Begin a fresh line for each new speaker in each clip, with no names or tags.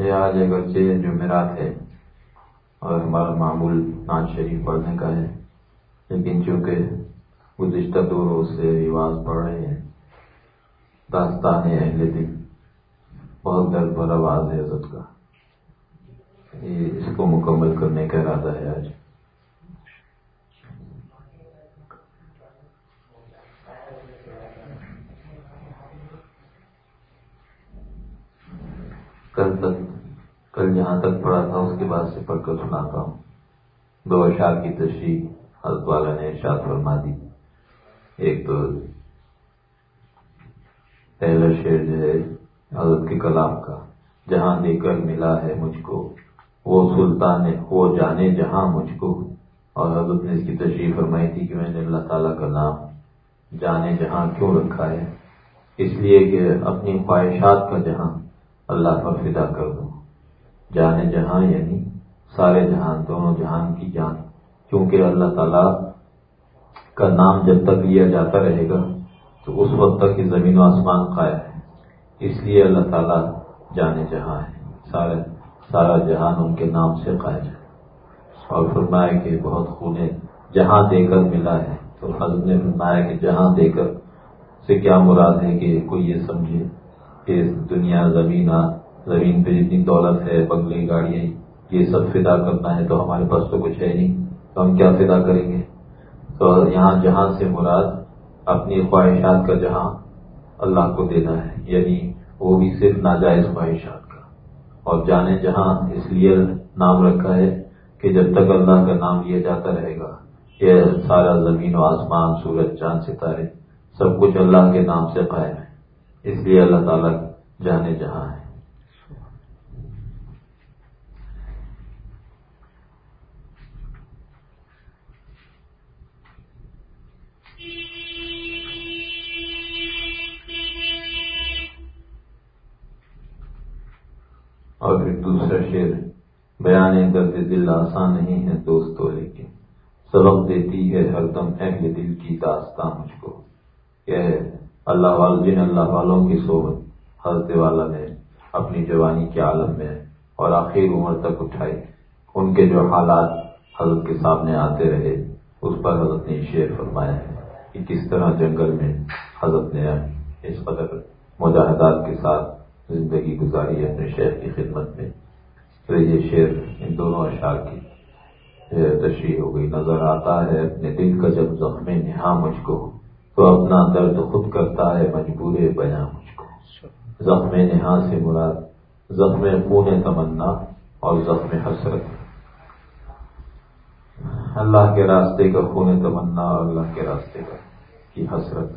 یہ آج بچے جمعرات ہے اور ہمارا معمول ناز شریف پڑھنے کا ہے، لیکن چونکہ گزشتہ دو روز سے رواج پڑھ رہے ہیں، داستان اہل دل بہت درد بھر آواز ہے حضرت کا۔ یہ اس کو مکمل کرنے کا ارادہ ہے آج۔ کل تک، کل جہاں تک پڑھا تھا، اس کے بعد سے پڑھ کر سناتا ہوں۔ دو اشار کی تشریح حضرت والا نے ارشاد فرما دی۔ ایک تو پہلا شعر جو ہے، حضرت کے کلام کا، جہاں دے کر ملا ہے مجھ کو، وہ سلطان وہ جانے جہاں مجھ کو۔ اور حضرت نے اس کی تشریح فرمائی تھی کہ میں نے اللہ تعالیٰ کا نام جانے جہاں کیوں رکھا ہے؟ اس لیے کہ اپنی خواہشات کا جہاں اللہ پر فدا کر دوں جانے جہاں یعنی سارے جہان، دونوں جہان کی جان۔ کیونکہ اللہ تعالیٰ کا نام جب تک لیا جاتا رہے گا، تو اس وقت تک یہ زمین و آسمان قائم ہے۔ اس لیے اللہ تعالیٰ جانے جہاں ہے سارے، سارا جہان ان کے نام سے قائم ہے۔ اور فرمایا کہ بہت خونے جہاں دے کر ملا ہے۔ تو حضرت نے فرمایا کہ جہاں دے کر سے کیا مراد ہے کہ کوئی یہ سمجھے۔ کہ دنیا زمین زمین پہ جتنی دولت ہے، بنگلے گاڑیاں، یہ سب فدا کرنا ہے تو ہمارے پاس تو کچھ ہے نہیں۔ تو ہم کیا فدا کریں گے؟ تو یہاں جہاں سے مراد اپنی خواہشات کا جہاں اللہ کو دینا ہے یعنی وہ بھی صرف ناجائز خواہشات کا۔ اور جانے جہاں اس لیے نام رکھا ہے کہ جب تک اللہ کا نام لیا جاتا رہے گا، یہ سارا زمین و آسمان، سورج، چاند، ستارے، سب کچھ اللہ کے نام سے قائم ہے۔ اس لیے اللہ تعالیٰ جانے جہاں ہے۔ اور پھر دوسرا شعر بیان درد دل آسان نہیں ہے دوستو، لیکن سبق دیتی ہے ہر دم اہل دل کی داستان مجھ کو۔ کہ اللہ وال جن اللہ والوں کی صحبت حضرت والا نے اپنی جوانی کے عالم میں اور آخر عمر تک اٹھائی۔ ان کے جو حالات حضرت کے سامنے آتے رہے، اس پر حضرت نے شعر فرمایا ہے کہ کس طرح جنگل میں حضرت نے اس قدر مجاہدات کے ساتھ زندگی گزاری ہے اپنے شہر کی خدمت میں۔ تو یہ شعر ان دونوں اشعار کی تشریح ہو گئی۔ نظر آتا ہے اپنے دل کا جب زخم نہا مجھ کو۔ تو اپنا درد خود کرتا ہے، مجبور بیاں مجھ کو۔ زخم نہا سے مراد، زخم خون تمنا اور زخم حسرت۔ اللہ کے راستے کا خون تمنا اور اللہ کے راستے کا کی حسرت۔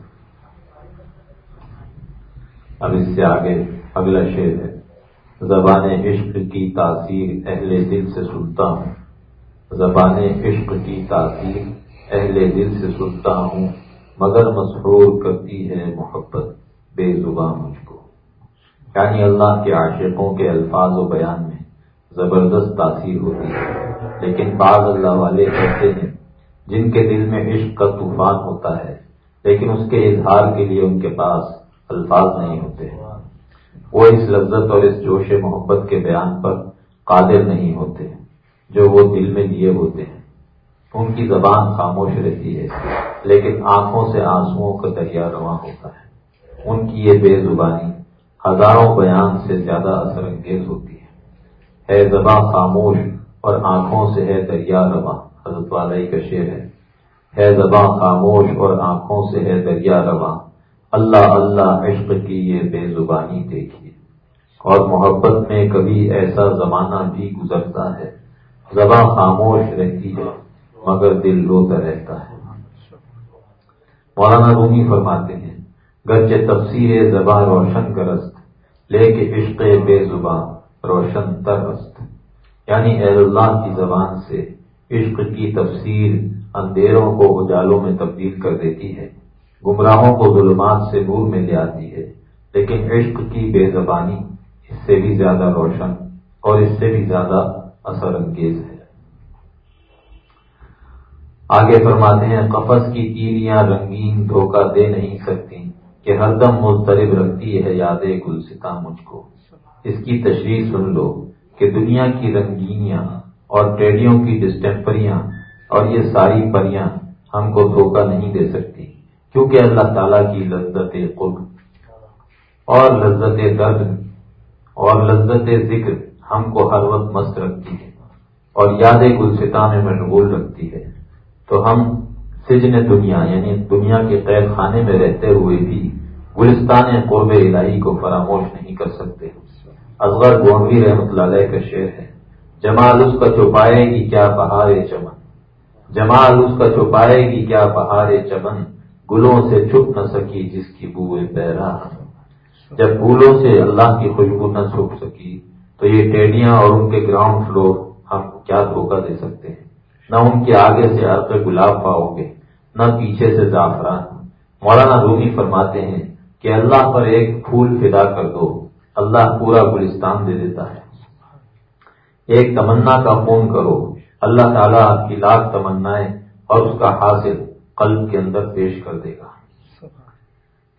اب اس سے آگے اگلا شعر ہے۔ زبان عشق کی تاثیر اہل دل سے سنتا ہوں۔ زبان عشق کی تاثیر اہل دل سے سنتا ہوں۔ مگر مسحور کرتی ہے محبت، بے زباں مجھ کو۔ یعنی اللہ کے عاشقوں کے الفاظ و بیان میں زبردست تاثیر ہوتی ہے۔ لیکن بعض اللہ والے کہتے ہیں جن کے دل میں عشق کا طوفان ہوتا ہے، لیکن اس کے اظہار کے لیے ان کے پاس الفاظ نہیں ہوتے وہ اس لذت اور اس جوش محبت کے بیان پر قادر نہیں ہوتے، جو وہ دل میں لیے ہوتے ہیں۔ ان کی زبان خاموش رہتی ہے۔ لیکن آنکھوں سے آنسو کا دریا رواں ہوتا ہے۔ ان کی یہ بے زبانی ہزاروں بیان سے زیادہ اثر انگیز ہوتی ہے۔ ہے زباں خاموش اور آنکھوں سے ہے دریا رواں۔ حضرت والی کا شعر ہے۔ ہے زباں خاموش اور آنکھوں سے ہے دریا رواں۔ اللہ اللہ عشق کی یہ بے زبانی دیکھیے۔ اور محبت میں کبھی ایسا زمانہ بھی گزرتا ہے۔ زباں خاموش رہتی ہے، مگر دل روتا رہتا ہے۔ مولانا رومی فرماتے ہیں، گرچہ تفسیر زبان روشن کرست لے کے عشق بے زباں روشن ترست۔ یعنی اہل اللہ کی زبان سے عشق کی تفسیر اندھیروں کو اجالوں میں تبدیل کر دیتی ہے۔ گمراہوں کو ظلمات سے نور میں لے آتی ہے۔ لیکن عشق کی بے زبانی اس سے بھی زیادہ روشن اور اس سے بھی زیادہ اثر انگیز ہے۔ آگے فرماتے ہیں قفص کی تیریاں رنگین دھوکہ دے نہیں سکتی، کہ ہر دم مضطرب رکھتی ہے یاد گلستا مجھ کو۔ اس کی تشریح سن لو کہ دنیا کی رنگینیاں اور ٹیڈیوں کی ڈسٹمپریاں اور یہ ساری پریاں ہم کو دھوکہ نہیں دے سکتی، کیونکہ اللہ تعالیٰ کی لذت قرب۔ اور لذت درد اور لذت ذکر ہم کو ہر وقت مست رکھتی ہے اور یاد گلستا میں مشغول رکھتی ہے۔ تو ہم سجن دنیا یعنی دنیا کے قید خانے میں رہتے ہوئے بھی گلستان قرب الہی کو فراموش نہیں کر سکتے۔ اصغر گونوی رحمت اللہ علیہ کا شعر ہے، جمال اس کا چھپائے گی کیا بہار چمن۔ جمال اس کا چھپائے گی کیا بہار چمن۔ گلوں سے چھپ نہ سکی جس کی بوئے پیرا۔ جب پھولوں سے اللہ کی خوشبو نہ چھپ سکی تو یہ ٹیڈیاں اور ان کے گراؤنڈ فلور ہم کیا دھوکہ دے سکتے ہیں۔ نہ ان کے آگے سے عرق گلاب پاؤ گے، نہ پیچھے سے زعفران۔ مولانا رومی فرماتے ہیں کہ اللہ پر ایک پھول فدا کر دو، اللہ پورا گلستان دے دیتا ہے۔ ایک تمنا کا فون کرو، اللہ تعالیٰ آپ کی لاکھ تمنائیں اور اس کا حاصل قلب کے اندر پیش کر دے گا۔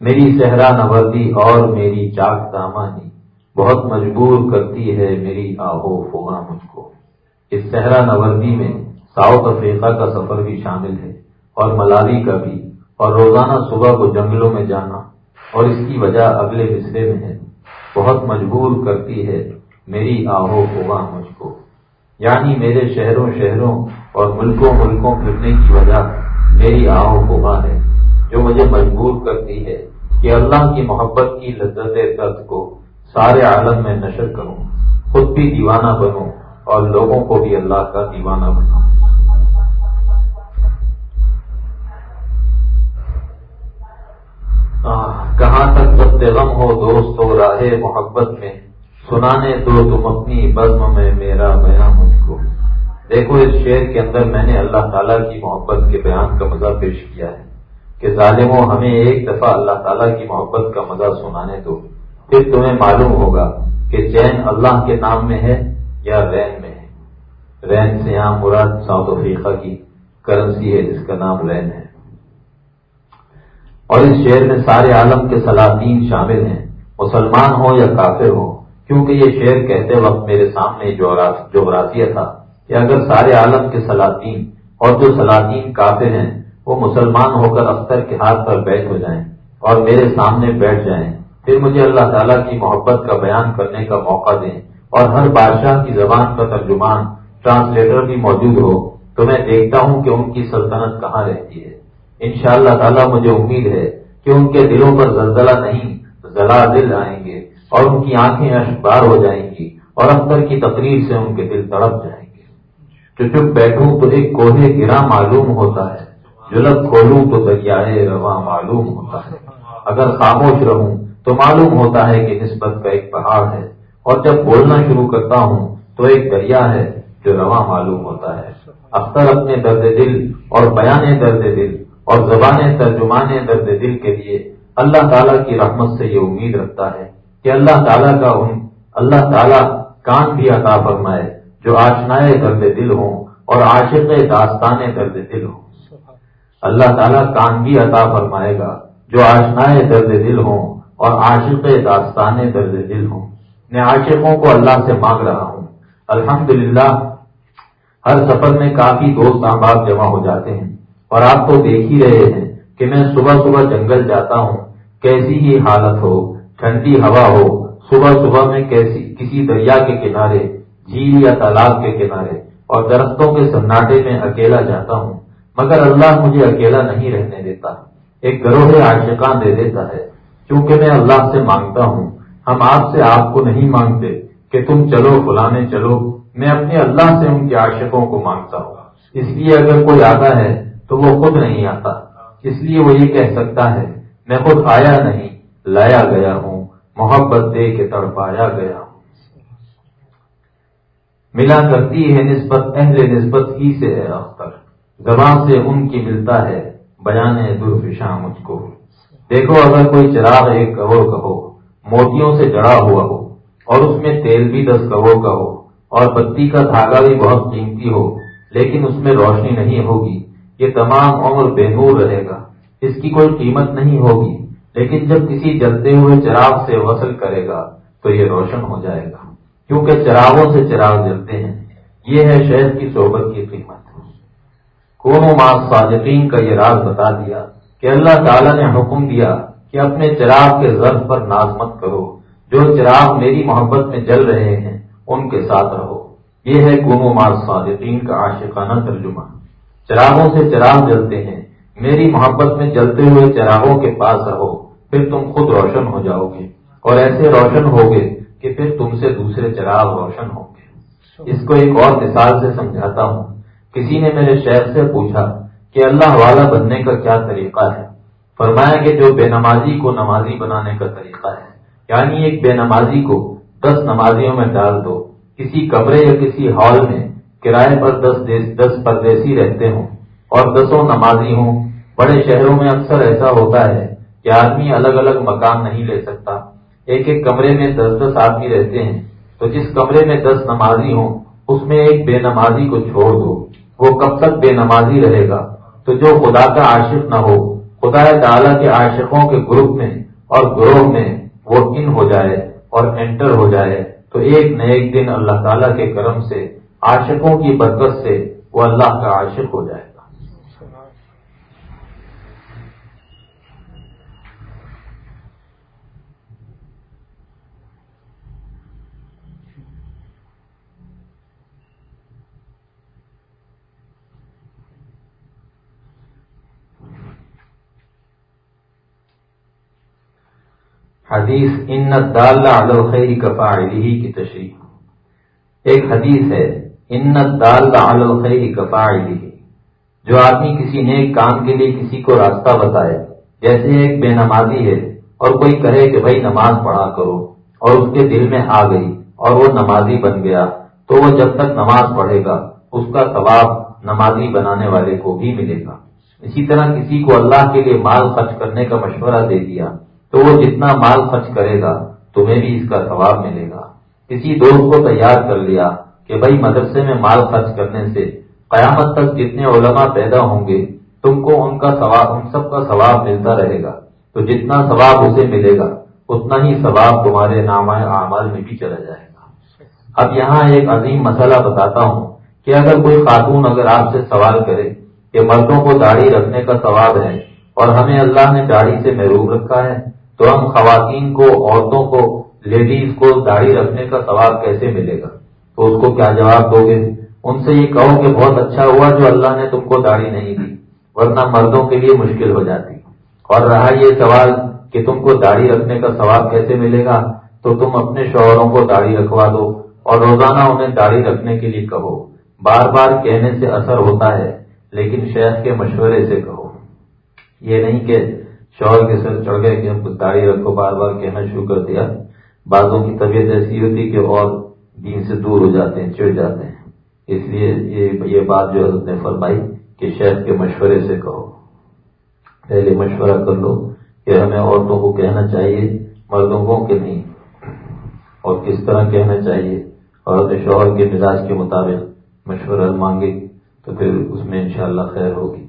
میری صحرا نوردی اور میری چاک دامانی بہت مجبور کرتی ہے میری آہو فوگا مجھ کو۔ اس صحرا نوردی میں ساؤتھ افریقہ کا سفر بھی شامل ہے اور ملالی کا بھی اور روزانہ صبح کو جنگلوں میں جانا اور اس کی وجہ اگلے مصرے میں ہے۔ بہت مجبور کرتی ہے میری آہو ہوگا مجھ کو۔ یعنی میرے شہروں شہروں اور ملکوں ملکوں پھرنے کی وجہ میری آہو ہوگا ہے۔ جو مجھے مجبور کرتی ہے کہ اللہ کی محبت کی لذت درد کو سارے عالم میں نشر کروں، خود بھی دیوانہ بنوں اور لوگوں کو بھی اللہ کا دیوانہ بناؤں۔ کہاں تک سب غم ہو دوست ہو راہ محبت میں؟ سنانے دو تم اپنی بزم میں، میرا بیان مجھ کو۔ دیکھو، اس شعر کے اندر میں نے اللہ تعالیٰ کی محبت کے بیان کا مزہ پیش کیا ہے کہ ظالموں، ہمیں ایک دفعہ اللہ تعالیٰ کی محبت کا مزہ سنانے دو۔ پھر تمہیں معلوم ہوگا کہ چین اللہ کے نام میں ہے یا رین میں ہے۔ رین سے یہاں مراد ساؤتھ افریقہ کی کرنسی ہے، جس کا نام رین ہے۔ اور اس شعر میں سارے عالم کے سلاطین شامل ہیں، مسلمان ہو یا کافر ہو کیونکہ یہ شعر کہتے وقت میرے سامنے جغرافیہ تھا کہ اگر سارے عالم کے سلاطین اور جو سلاطین کافر ہیں، وہ مسلمان ہو کر اختر کے ہاتھ پر بیٹھ ہو جائیں اور میرے سامنے بیٹھ جائیں۔ پھر مجھے اللہ تعالیٰ کی محبت کا بیان کرنے کا موقع دیں اور ہر بادشاہ کی زبان کا ترجمان، ٹرانسلیٹر بھی موجود ہو، تو میں دیکھتا ہوں کہ ان کی سلطنت کہاں رہتی ہے۔ ان شاء اللہ تعالیٰ مجھے امید ہے کہ ان کے دلوں پر زلزلہ نہیں زلا دل آئیں گے اور ان کی آنکھیں اشبار ہو جائیں گی اور اختر کی تقریر سے ان کے دل تڑپ جائیں گے۔ جو چپ بیٹھوں تو ایک کوہے گرا معلوم ہوتا ہے جلد کھولوں تو دریائے رواں معلوم ہوتا ہے۔ اگر خاموش رہوں تو معلوم ہوتا ہے کہ نسبت کا ایک پہاڑ ہے، اور جب بولنا شروع کرتا ہوں تو ایک دریا ہے جو رواں معلوم ہوتا ہے۔ اختر اپنے درد دل اور بیان درد دل اور زبان ترجمان درد دل کے لیے اللہ تعالیٰ کی رحمت سے یہ امید رکھتا ہے کہ اللہ تعالیٰ کا ان، اللہ تعالیٰ کان بھی عطا فرمائے جو آشنائے درد دل ہوں اور عاشق داستان درد دل ہوں۔ اللہ تعالیٰ کان بھی عطا فرمائے گا جو آشنائے درد دل ہوں اور عاشق داستان درد دل ہوں۔ میں عاشقوں کو اللہ سے مانگ رہا ہوں۔ الحمدللہ، ہر سفر میں کافی دوست احباب جمع ہو جاتے ہیں۔ اور آپ تو دیکھ ہی رہے ہیں کہ میں صبح صبح جنگل جاتا ہوں، کیسی ہی حالت ہو، ٹھنڈی ہوا ہو، صبح صبح میں کیسی، کسی دریا کے کنارے، جھیل یا تالاب کے کنارے اور درختوں کے سناٹے میں اکیلا جاتا ہوں۔ مگر اللہ مجھے اکیلا نہیں رہنے دیتا۔ ایک گروہ عاشقان دے دیتا ہے۔ کیونکہ میں اللہ سے مانگتا ہوں، ہم آپ سے آپ کو نہیں مانگتے کہ تم چلو، فلانے چلو، میں اپنے اللہ سے ان کے عاشقوں کو مانگتا ہوں۔ اس لیے اگر کوئی آتا ہے تو وہ خود نہیں آتا۔ اس لیے وہ یہ کہہ سکتا ہے، میں خود آیا نہیں، لایا گیا ہوں، محبت دے کے تڑپایا گیا ہوں۔ ملا کرتی ہے نسبت، اہل نسبت ہی سے ہے اختر۔ زبان سے ان کی ملتا ہے، بیان درفشاں مجھ کو۔ دیکھو اگر کوئی چراغ ایک کروڑ کا ہو موتیوں سے جڑا ہوا ہو، اور اس میں تیل بھی دس کروڑ کا ہو اور بتی کا دھاگا بھی بہت قیمتی ہو، لیکن اس میں روشنی نہیں ہوگی۔ یہ تمام عمر بے نور رہے گا۔ اس کی کوئی قیمت نہیں ہوگی، لیکن جب کسی جلتے ہوئے چراغ سے وصل کرے گا تو یہ روشن ہو جائے گا۔ کیونکہ چراغوں سے چراغ جلتے ہیں۔ یہ ہے شہد کی صحبت کی قیمت۔ کون ماس صادقین کا یہ راز بتا دیا کہ اللہ تعالیٰ نے حکم دیا کہ اپنے چراغ کے ضرف پر ناز مت کرو۔ جو چراغ میری محبت میں جل رہے ہیں، ان کے ساتھ رہو۔ یہ ہے گنو مار صادقین کا عاشقانہ ترجمہ۔ چراغوں سے چراغ جلتے ہیں۔ میری محبت میں جلتے ہوئے چراغوں کے پاس رہو، پھر تم خود روشن ہو جاؤ گے۔ اور ایسے روشن ہوگے کہ پھر تم سے دوسرے چراغ روشن ہوں گے۔ اس کو ایک اور مثال سے سمجھاتا ہوں۔ کسی نے میرے شہر سے پوچھا کہ اللہ والا بننے کا کیا طریقہ ہے؟ فرمایا کہ جو بے نمازی کو نمازی بنانے کا طریقہ ہے۔ یعنی ایک بے نمازی کو دس نمازیوں میں ڈال دو، کسی کمرے یا کسی ہال میں کرائے پر دس دس پردیسی رہتے ہوں اور دسوں نمازی ہوں۔ بڑے شہروں میں اکثر ایسا ہوتا ہے کہ آدمی الگ الگ مکان نہیں لے سکتا۔ ایک ایک کمرے میں دس دس آدمی رہتے ہیں۔ تو جس کمرے میں دس نمازی ہوں، اس میں ایک بے نمازی کو چھوڑ دو۔ وہ کب تک بے نمازی رہے گا؟ تو جو خدا کا عاشق نہ ہو، خدا تعالیٰ کے عاشقوں کے گروپ میں اور گروہ میں وہ ان ہو جائے اور انٹر ہو جائے۔ تو ایک نہ ایک دن اللہ تعالیٰ کے کرم سے عاشقوں کی برکت سے وہ اللہ کا عاشق ہو جائے گا۔ حدیث، ان دال خیر کفاعلی کی تشریح۔ ایک حدیث ہے ان دال خیر کفاعلی جو آدمی کسی نیک کام کے لیے کسی کو راستہ بتائے، جیسے ایک بے نمازی ہے، اور کوئی کہے کہ بھائی نماز پڑھا کرو، اور اس کے دل میں آ گئی، اور وہ نمازی بن گیا، تو وہ جب تک نماز پڑھے گا، اس کا ثواب نمازی بنانے والے کو بھی ملے گا۔ اسی طرح کسی کو اللہ کے لیے مال خرچ کرنے کا مشورہ دے دیا، تو وہ جتنا مال خرچ کرے گا، تمہیں بھی اس کا ثواب ملے گا۔ کسی دوست کو تیار کر لیا کہ بھائی مدرسے میں مال خرچ کرنے سے قیامت تک جتنے علماء پیدا ہوں گے، تم کو ان کا ثواب، ان سب کا ثواب ملتا رہے گا۔ تو جتنا ثواب اسے ملے گا، اتنا ہی ثواب تمہارے نام اعمال میں بھی چلا جائے گا۔ اب یہاں ایک عظیم مسئلہ بتاتا ہوں کہ اگر کوئی خاتون اگر آپ سے سوال کرے کہ مردوں کو داڑھی رکھنے کا ثواب ہے اور ہمیں اللہ نے داڑھی سے محروب رکھا ہے، تو ہم خواتین کو، عورتوں کو، لیڈیز کو داڑھی رکھنے کا ثواب کیسے ملے گا؟ تو اس کو کیا جواب دو گے؟ ان سے یہ کہو کہ بہت اچھا ہوا جو اللہ نے تم کو داڑھی نہیں دی، ورنہ مردوں کے لیے مشکل ہو جاتی۔ اور رہا یہ سوال کہ تم کو داڑھی رکھنے کا ثواب کیسے ملے گا؟ تو تم اپنے شوہروں کو داڑھی رکھوا دو اور روزانہ انہیں داڑھی رکھنے کے لیے کہو۔ بار بار کہنے سے اثر ہوتا ہے، لیکن شہر کے مشورے سے کہو۔ یہ نہیں کہ شوہر کے سر چڑھ گئے کہ ہم داڑھی رکھو، بار بار کہنا شروع کر دیا۔ بعضوں کی طبیعت ایسی ہوتی کہ اور دین سے دور ہو جاتے ہیں، چڑھ جاتے ہیں۔ اس لیے یہ بات جو حضرت نے فرمائی کہ شہر کے مشورے سے کہو۔ پہلے مشورہ کر لو کہ ہمیں عورتوں کو کہنا چاہیے، مردوں کو کہ نہیں؟ اور کس طرح کہنا چاہیے؟ اور اپنے شوہر کے مزاج کے مطابق مشورہ مانگے تو پھر اس میں انشاءاللہ خیر ہوگی۔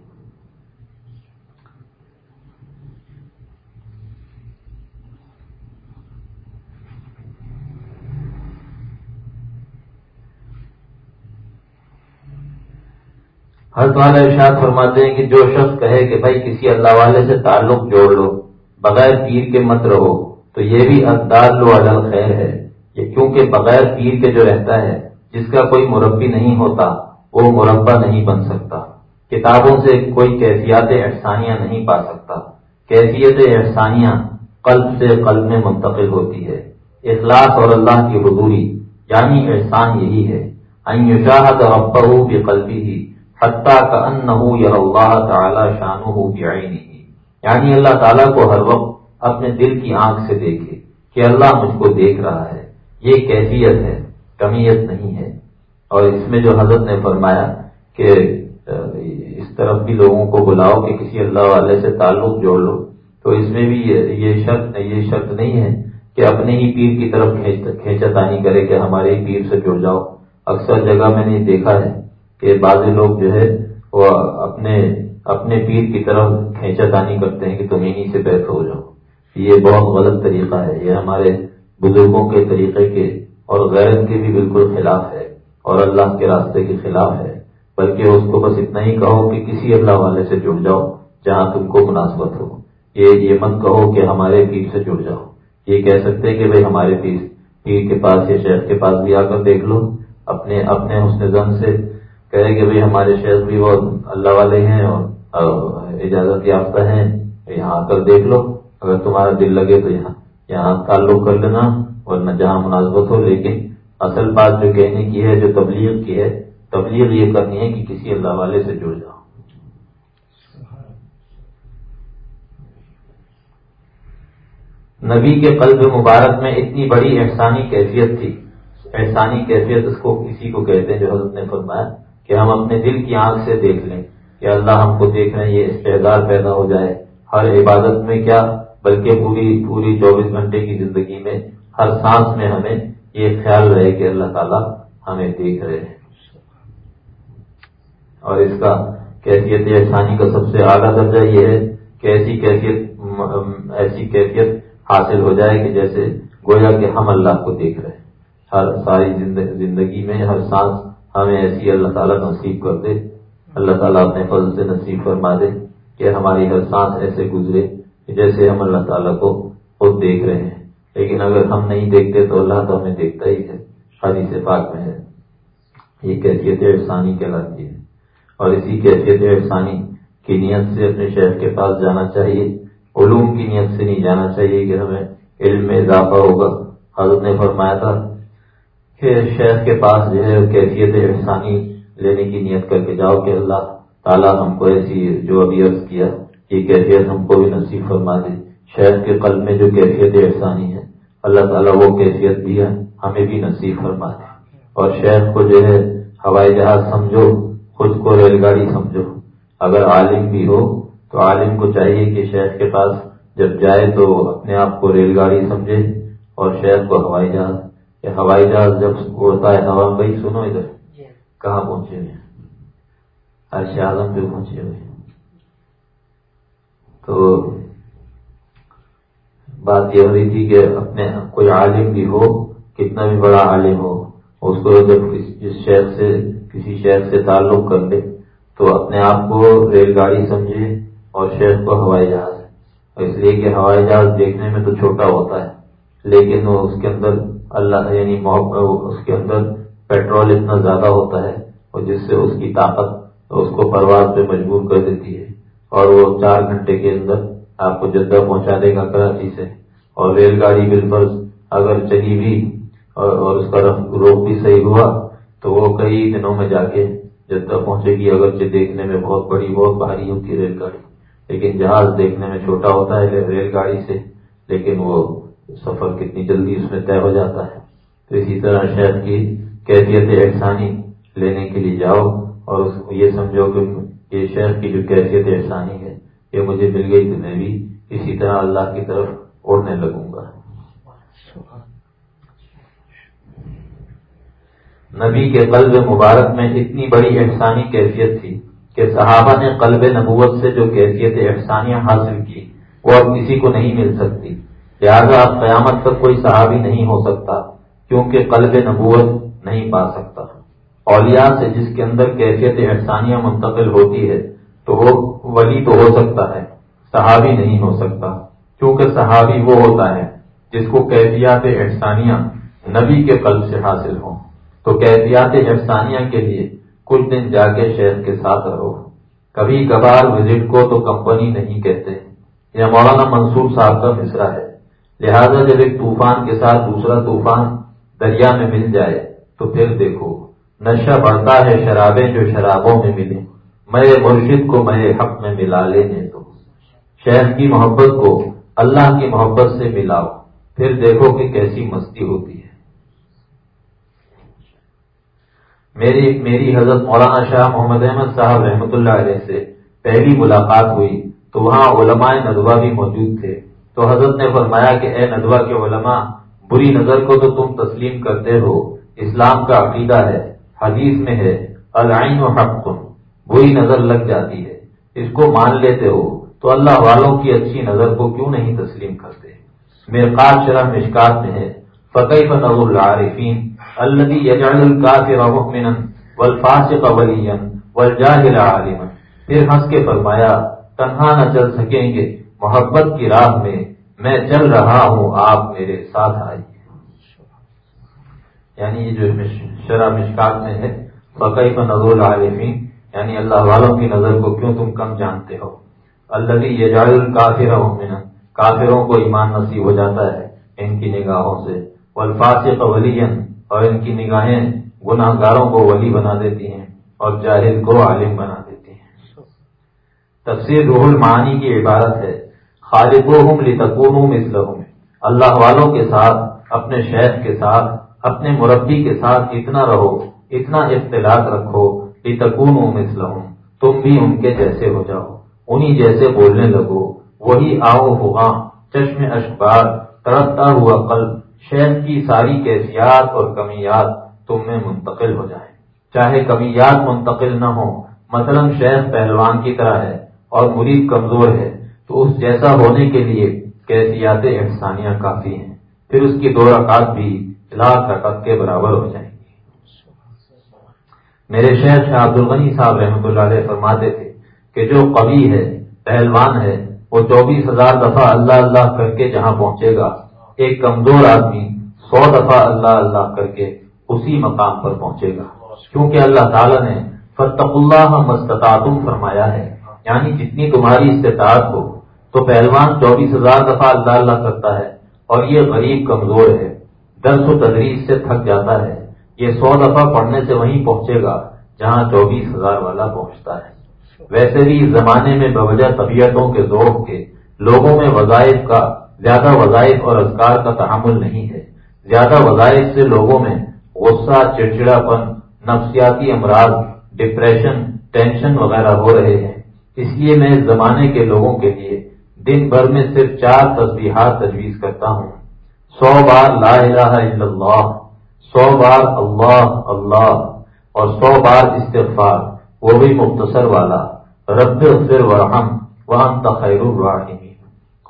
حضرت والا ارشاد فرماتے ہیں کہ جو شخص کہے کہ بھائی کسی اللہ والے سے تعلق جوڑ لو، بغیر پیر کے مت رہو، تو یہ بھی ادار لو عدل خیر ہے یہ کیونکہ بغیر پیر کے جو رہتا ہے، جس کا کوئی مربی نہیں ہوتا، وہ مربع نہیں بن سکتا۔ کتابوں سے کوئی کیفیات احسانیاں نہیں پا سکتا۔ کیفیت احسانیاں قلب سے قلب میں منتقل ہوتی ہے۔ اخلاص اور اللہ کی حضوری یعنی احسان یہی ہے۔ ربہ بقلبی ہی حتیٰ کا ان اللہ تعالیٰ شان ہو یعنی اللہ تعالیٰ کو ہر وقت اپنے دل کی آنکھ سے دیکھے کہ اللہ مجھ کو دیکھ رہا ہے۔ یہ کیفیت ہے، کمیت نہیں ہے۔ اور اس میں جو حضرت نے فرمایا کہ اس طرف بھی لوگوں کو بلاؤ کہ کسی اللہ والے سے تعلق جوڑ لو، تو اس میں بھی یہ شرط یہ شرط نہیں ہے کہ اپنے ہی پیر کی طرف کھینچا تانی کرے کہ ہمارے ہی پیر سے جڑ جاؤ۔ اکثر جگہ میں نے دیکھا ہے کہ بعض لوگ جو ہے وہ اپنے اپنے پیر کی طرف کھینچا تانی کرتے ہیں کہ تم انہیں سے بیٹھ ہو جاؤ۔ یہ بہت غلط طریقہ ہے۔ یہ ہمارے بزرگوں کے طریقے کے اور غیرت کے بھی بالکل خلاف ہے اور اللہ کے راستے کے خلاف ہے۔ بلکہ اس کو بس اتنا ہی کہو کہ کسی اللہ والے سے جڑ جاؤ جہاں تم کو مناسبت ہو۔ یہ یہ مت کہو کہ ہمارے پیر سے جڑ جاؤ۔ یہ کہہ سکتے کہ بھائی ہمارے پیر پیر کے پاس یا شہر کے پاس بھی آ کر دیکھ لو۔ اپنے اپنے حسن زن سے کہے کہ بھائی ہمارے شہر بھی وہ اللہ والے ہیں اور اجازت یافتہ ہیں یہاں آ کر دیکھ لو۔ اگر تمہارا دل لگے تو یہاں یہاں تعلق کر لینا، ورنہ جہاں مناسبت ہو۔ لیکن اصل بات جو کہنے کی ہے، جو تبلیغ کی ہے، تبلیغ یہ کرنی ہے کہ کسی اللہ والے سے جڑ جاؤ۔ نبی کے قلب مبارک میں اتنی بڑی احسانی کیفیت تھی۔ احسانی کیفیت اس کو کسی کو کہتے ہیں جو حضرت نے فرمایا۔ کہ ہم اپنے دل کی آنکھ سے دیکھ لیں، کہ اللہ ہم کو دیکھ رہے ہیں، یہ استحدار پیدا ہو جائے۔ ہر عبادت میں کیا؟ بلکہ پوری پوری چوبیس گھنٹے کی زندگی میں ہر سانس میں ہمیں یہ خیال رہے کہ اللہ تعالیٰ ہمیں دیکھ رہے ہیں۔ اور اس کا کیفیت احسانی کا سب سے اعلیٰ درجہ یہ ہے کہ ایسی کیفیت ایسی کیفیت حاصل ہو جائے کہ جیسے گویا کہ ہم اللہ کو دیکھ رہے ہیں۔ ہر ساری زندگی میں، ہر سانس ہمیں ایسی اللہ تعالیٰ نصیب کر دے۔ اللہ تعالیٰ اپنے فضل سے نصیب فرما دے کہ ہماری ہر سانس ایسے گزرے جیسے ہم اللہ تعالیٰ کو خود دیکھ رہے ہیں۔ لیکن اگر ہم نہیں دیکھتے تو اللہ تو ہمیں دیکھتا ہی ہے حدیث پاک میں ہے۔ یہ کیفیت احسانی کہلاتی ہے۔ اور اسی کیفیت احسانی کی نیت سے اپنے شہر کے پاس جانا چاہیے۔ علوم کی نیت سے نہیں جانا چاہیے کہ ہمیں علم میں اضافہ ہوگا۔ حضرت نے فرمایا تھا کہ شہر کے پاس جو ہے کیفیت احسانی لینے کی نیت کر کے جاؤ کہ اللہ تعالیٰ ہم کو ایسی جو ابھی عرض کیا یہ کیفیت ہم کو بھی نصیب فرما دے۔ شہر کے قلب میں جو کیفیت احسانی ہے، اللہ تعالیٰ وہ کیفیت بھی ہے، ہمیں بھی نصیب فرما دے۔ اور شہر کو جو ہے ہوائی جہاز سمجھو، خود کو ریل گاڑی سمجھو۔ اگر عالم بھی ہو تو عالم کو چاہیے کہ شہر کے پاس جب جائے تو اپنے آپ کو ریل گاڑی سمجھے اور شہر کو ہوائی جہاز یا ہوائی جہاز جب اڑتا ہے ہوا بھائی سنو ادھر۔ کہاں پہنچے ہوئے؟ عرش اعظم پہ پہنچے ہوئے۔ تو بات یہ ہو رہی تھی کہ اپنے کوئی عالم بھی ہو کتنا بھی بڑا عالم ہو اس کو جب جس شہر سے کسی شہر سے تعلق کر لے تو اپنے آپ کو ریل گاڑی سمجھے اور شہر کو ہوائی جہاز۔ اس لیے کہ ہوائی جہاز دیکھنے میں تو چھوٹا ہوتا ہے لیکن وہ اس کے اندر اللہ یعنی اس کے اندر پیٹرول اتنا زیادہ ہوتا ہے اور جس سے اس کی طاقت اس کو پرواز پہ مجبور کر دیتی ہے اور وہ چار گھنٹے کے اندر آپ کو جدہ پہنچا دے گا کراچی سے اور ریل گاڑی بالفرض اگر چلی بھی اور اس کا روک بھی صحیح ہوا تو وہ کئی دنوں میں جا کے جدہ پہنچے گی، اگرچہ دیکھنے میں بہت بڑی بہت بھاری ہوتی ہے ریل گاڑی لیکن جہاز دیکھنے میں چھوٹا ہوتا ہے ریل گاڑی سے، لیکن وہ سفر کتنی جلدی اس میں طے ہو جاتا ہے۔ تو اسی طرح شہر کی کیفیت احسانی لینے کے لیے جاؤ اور یہ سمجھو کہ یہ شہر کی جو کیفیت احسانی ہے، یہ مجھے مل گئی تو میں بھی اسی طرح اللہ کی طرف اڑنے لگوں گا۔ نبی کے قلب مبارک میں اتنی بڑی احسانی کیفیت تھی کہ صحابہ نے قلب نبوت سے جو کیفیت احسانیاں حاصل کی، وہ اب کسی کو نہیں مل سکتی۔ لہٰذا اب قیامت تک کوئی صحابی نہیں ہو سکتا، کیونکہ قلب نبوت نہیں پا سکتا۔ اولیاء سے جس کے اندر کیفیت احسانیاں منتقل ہوتی ہے، تو وہ ولی تو ہو سکتا ہے، صحابی نہیں ہو سکتا۔ کیونکہ صحابی وہ ہوتا ہے جس کو کیفیات احسانیاں نبی کے قلب سے حاصل ہوں۔ تو کیفیات احسانیہ کے لیے کچھ دن جا کے شہر کے ساتھ رہو۔ کبھی کبھار وزٹ کو تو کمپنی نہیں کہتے۔ یہ مولانا منصور صاحب کا مصرا ہے۔ لہذا جب ایک طوفان کے ساتھ دوسرا طوفان دریا میں مل جائے، تو پھر دیکھو، نشہ بڑھتا ہے شرابیں جو شرابوں میں ملے میں مرشد کو میں حق میں ملا لینے دو۔ شہر کی محبت کو اللہ کی محبت سے ملاؤ۔ پھر دیکھو کہ کیسی مستی ہوتی ہے۔ میری میری حضرت مولانا شاہ محمد احمد صاحب رحمۃ اللہ علیہ سے پہلی ملاقات ہوئی، تو وہاں علماء ندوہ بھی موجود تھے۔ تو حضرت نے فرمایا کہ اے ندوہ کے علماء، بری نظر کو تو تم تسلیم کرتے ہو، اسلام کا عقیدہ ہے، حدیث میں ہے، العین و حق، بری نظر لگ جاتی ہے، اس کو مان لیتے ہو، تو اللہ والوں کی اچھی نظر کو کیوں نہیں تسلیم کرتے؟ میرے شرح مشکات میں ہے فقی فنغ العارفین الذي يجعل الكافر مؤمنا والفاسق وليا والجاهل عالما۔ پھر ہنس کے فرمایا، تنہا نہ چل سکیں گے۔ محبت کی راہ میں میں چل رہا ہوں، آپ میرے ساتھ آئیے۔ یعنی یہ جو شرح مشکات میں ہے فقی فنغ العارفین یعنی اللہ والوں کی نظر کو کیوں تم کم جانتے ہو؟ اللہ یہ جائل کافر کافروں کو ایمان نصیب ہو جاتا ہے ان کی نگاہوں سے۔ الفاظ ولی اور ان کی نگاہیں گناہ گاروں کو ولی بنا دیتی ہیں اور جاہل کو عالم بنا دیتی ہیں۔ تفسیر روح المعانی کی عبارت ہے۔ خالق و اللہ والوں کے ساتھ، اپنے شیخ کے ساتھ، اپنے مربی کے ساتھ اتنا رہو، اتنا اختلاط رکھو تکون مثلہم۔ تم بھی ان کے جیسے ہو جاؤ، انہی جیسے بولنے لگو۔ وہی آؤ ہوا چشم اشبار ترقتا ہوا قلب شہد کی ساری کیفیات اور کمیات تم میں منتقل ہو جائیں۔ چاہے کمیات منتقل نہ ہو مثلا شیخ پہلوان کی طرح ہے اور مرید کمزور ہے تو اس جیسا ہونے کے لیے کیفیات احسانیاں کافی ہیں۔ پھر اس کی دو رکعت بھی لاکھ رکعت کے برابر ہو جائیں میرے شیخ شاہ عبد الغنی صاحب رحمۃ اللہ علیہ فرماتے تھے کہ جو قوی ہے، پہلوان ہے، وہ چوبیس ہزار دفعہ اللہ اللہ کر کے جہاں پہنچے گا، ایک کمزور آدمی سو دفعہ اللہ اللہ کر کے اسی مقام پر پہنچے گا۔ کیونکہ اللہ تعالیٰ نے فتق اللہ مستطاطم فرمایا ہے۔ یعنی جتنی تمہاری استطاعت ہو تو پہلوان چوبیس ہزار دفعہ اللہ اللہ کرتا ہے اور یہ غریب کمزور ہے۔ درس و تدریس سے تھک جاتا ہے۔ یہ سو دفعہ پڑھنے سے وہیں پہنچے گا جہاں چوبیس ہزار والا پہنچتا ہے۔ ویسے بھی اس زمانے میں بوجہ طبیعتوں کے ذوق کے لوگوں میں وظائف کا زیادہ وظائف اور اذکار کا تحمل نہیں ہے۔ زیادہ وظائف سے لوگوں میں غصہ چڑچڑا پن نفسیاتی امراض ڈپریشن ٹینشن وغیرہ ہو رہے ہیں۔ اس لیے میں اس زمانے کے لوگوں کے لیے دن بھر میں صرف چار تصویرات تجویز کرتا ہوں۔ سو بار لا الہ الا اللہ، سو بار اللہ اللہ، اور سو بار استغفار، وہ بھی مختصر والا۔ رب ورحم وہم تخیر الرحمین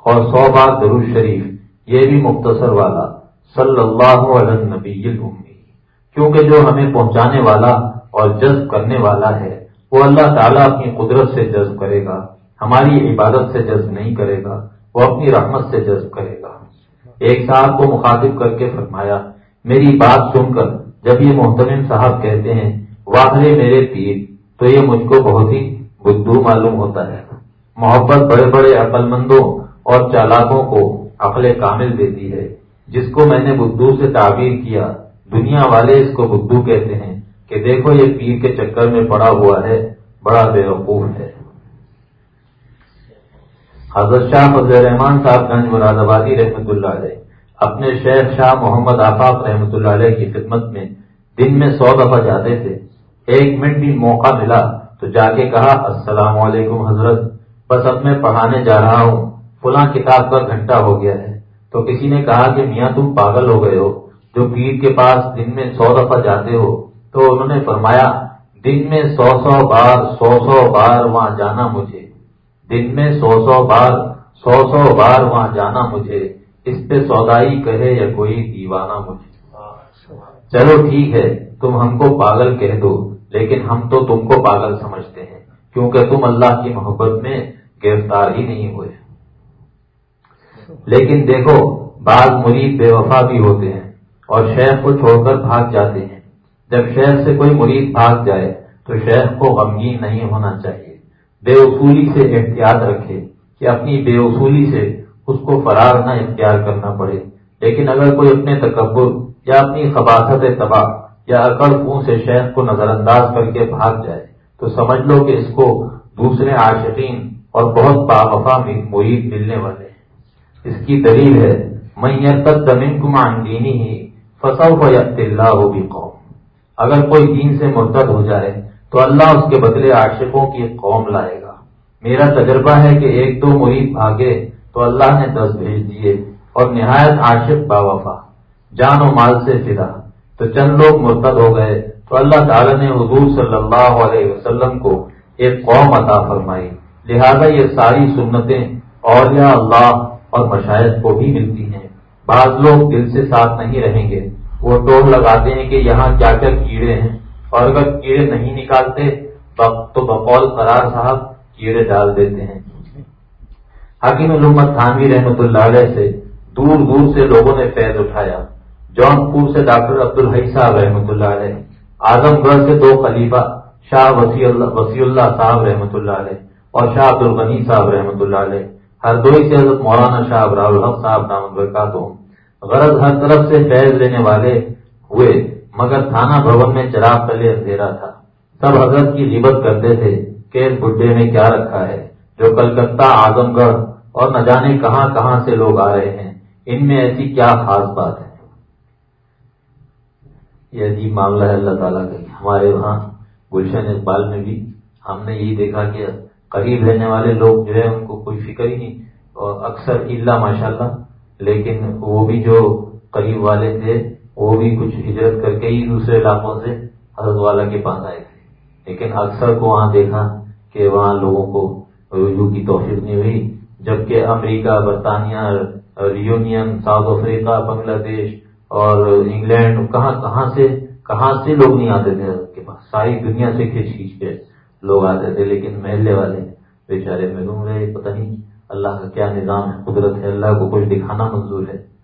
اور سو بار درو شریف، یہ بھی مختصر والا۔ صلی اللہ علیہ نبی کیونکہ جو ہمیں پہنچانے والا اور جذب کرنے والا ہے، وہ اللہ تعالیٰ اپنی قدرت سے جذب کرے گا۔ ہماری عبادت سے جذب نہیں کرے گا، وہ اپنی رحمت سے جذب کرے گا۔ ایک صاحب کو مخاطب کر کے فرمایا، میری بات سن کر جب یہ محترم صاحب کہتے ہیں، واقعی میرے پیر، تو یہ مجھ کو بہت ہی بدھو معلوم ہوتا ہے۔ محبت بڑے بڑے عقل مندوں اور چالاکوں کو عقل کامل دیتی ہے، جس کو میں نے بدھو سے تعبیر کیا۔ دنیا والے اس کو بدھو کہتے ہیں کہ دیکھو یہ پیر کے چکر میں پڑا ہوا ہے، بڑا بے وقوف ہے۔ حضرت شاہ فضل رحمان صاحب گنج مراد آبادی رحمت اللہ علیہ، اپنے شیخ شاہ محمد آفاق رحمۃ اللہ علیہ کی خدمت میں دن میں سو دفعہ جاتے تھے۔ ایک منٹ بھی موقع ملا تو جا کے کہا، السلام علیکم حضرت، بس اب میں پڑھانے جا رہا ہوں، فلاں کتاب کا گھنٹہ ہو گیا ہے۔ تو کسی نے کہا کہ میاں تم پاگل ہو گئے ہو، جو پیر کے پاس دن میں سو دفعہ جاتے ہو۔ تو انہوں نے فرمایا، دن میں سو سو بار، سو سو بار وہاں جانا مجھے۔ دن میں سو سو بار، سو سو بار وہاں جانا مجھے، اس پہ سودائی کہے یا کوئی دیوانہ مجھے۔ چلو ٹھیک ہے، تم ہم کو پاگل کہہ دو، لیکن ہم تو تم کو پاگل سمجھتے ہیں، کیونکہ تم اللہ کی محبت میں گرفتار ہی نہیں ہوئے۔ لیکن دیکھو، بعض مرید بے وفا بھی ہوتے ہیں اور شیخ کو چھوڑ کر بھاگ جاتے ہیں۔ جب شیخ سے کوئی مرید بھاگ جائے، تو شیخ کو غمگین نہیں ہونا چاہیے۔ بے اصولی سے احتیاط رکھے کہ اپنی بے اصولی سے اس کو فرار نہ اختیار کرنا پڑے۔ لیکن اگر کوئی اپنے تکبر یا اپنی خباصت تباہ یا اکڑ خون سے شیخ کو نظر انداز کر کے بھاگ جائے، تو سمجھ لو کہ اس کو دوسرے عاشقین اور بہت باوفا مرید ملنے والے ہیں۔ اس کی دلیل ہے میں تک زمین کمان دینی ہی فصو کو اللہ ہو قوم اگر کوئی دین سے مرتد ہو جائے تو اللہ اس کے بدلے عاشقوں کی قوم لائے گا۔ میرا تجربہ ہے کہ ایک دو مرید بھاگے تو اللہ نے دس بھیج دیے اور نہایت عاشق با وفا، جان و مال سے فدا۔ تو چند لوگ مرتد ہو گئے تو اللہ تعالی نے حضور صلی اللہ علیہ وسلم کو ایک قوم عطا فرمائی۔ لہذا یہ ساری سنتیں اولیاء اللہ اور مشاہد کو بھی ملتی ہیں۔ بعض لوگ دل سے ساتھ نہیں رہیں گے۔ وہ ٹول لگاتے ہیں کہ یہاں کیا کیا کیڑے ہیں۔ اور اگر کیڑے نہیں نکالتے تو بقول قرار صاحب کیڑے ڈال دیتے ہیں۔ حکیم علومت تھانوی رحمت اللہ علیہ سے دور دور سے لوگوں نے فیض اٹھایا۔ جون پور سے ڈاکٹر عبد الحی صاحب رحمۃ اللہ علیہ، اعظم گڑھ سے دو خلیفہ شاہ وسیع اللہ وسیع اللہ صاحب رحمۃ اللہ علیہ اور شاہ عبد الغنی صاحب رحمۃ اللہ علیہ۔ ہر دو سے حضرت مولانا شاہ ابرا الحق صاحب نام برکات ہوں۔ غرض ہر طرف سے فیض لینے والے ہوئے۔ مگر تھانہ بھون میں چراغ پہلے اندھیرا تھا۔ سب حضرت کی غیبت کرتے تھے کہ اس بڈے میں کیا رکھا ہے، جو کلکتہ اعظم گڑھ اور نہ جانے کہاں کہاں سے لوگ آ رہے ہیں۔ ان میں ایسی کیا خاص بات ہے؟ یہ عجیب معاملہ ہے اللہ تعالیٰ کا ہمارے وہاں گلشن اقبال میں بھی ہم نے یہی دیکھا کہ قریب رہنے والے لوگ جو ہے ان کو کوئی فکر ہی نہیں۔ اور اکثر اللہ ماشاء اللہ لیکن وہ بھی جو قریب والے تھے وہ بھی کچھ ہجرت کر کے ہی دوسرے علاقوں سے حضرت والا کے پاس آئے تھے۔ لیکن اکثر کو وہاں دیکھا کہ وہاں لوگوں کو رجوع کی توفیق نہیں ہوئی، جبکہ امریکہ، برطانیہ، یونین، ساؤتھ افریقہ، بنگلہ دیش اور انگلینڈ، کہاں کہاں سے کہاں سے لوگ نہیں آتے تھے کے پاس؟ ساری دنیا سے کھینچ کھینچ کے لوگ آتے تھے، لیکن محلے والے بیچارے محروم رہے، پتہ نہیں اللہ کا کیا نظام ہے، قدرت ہے، اللہ کو کچھ دکھانا منظور ہے۔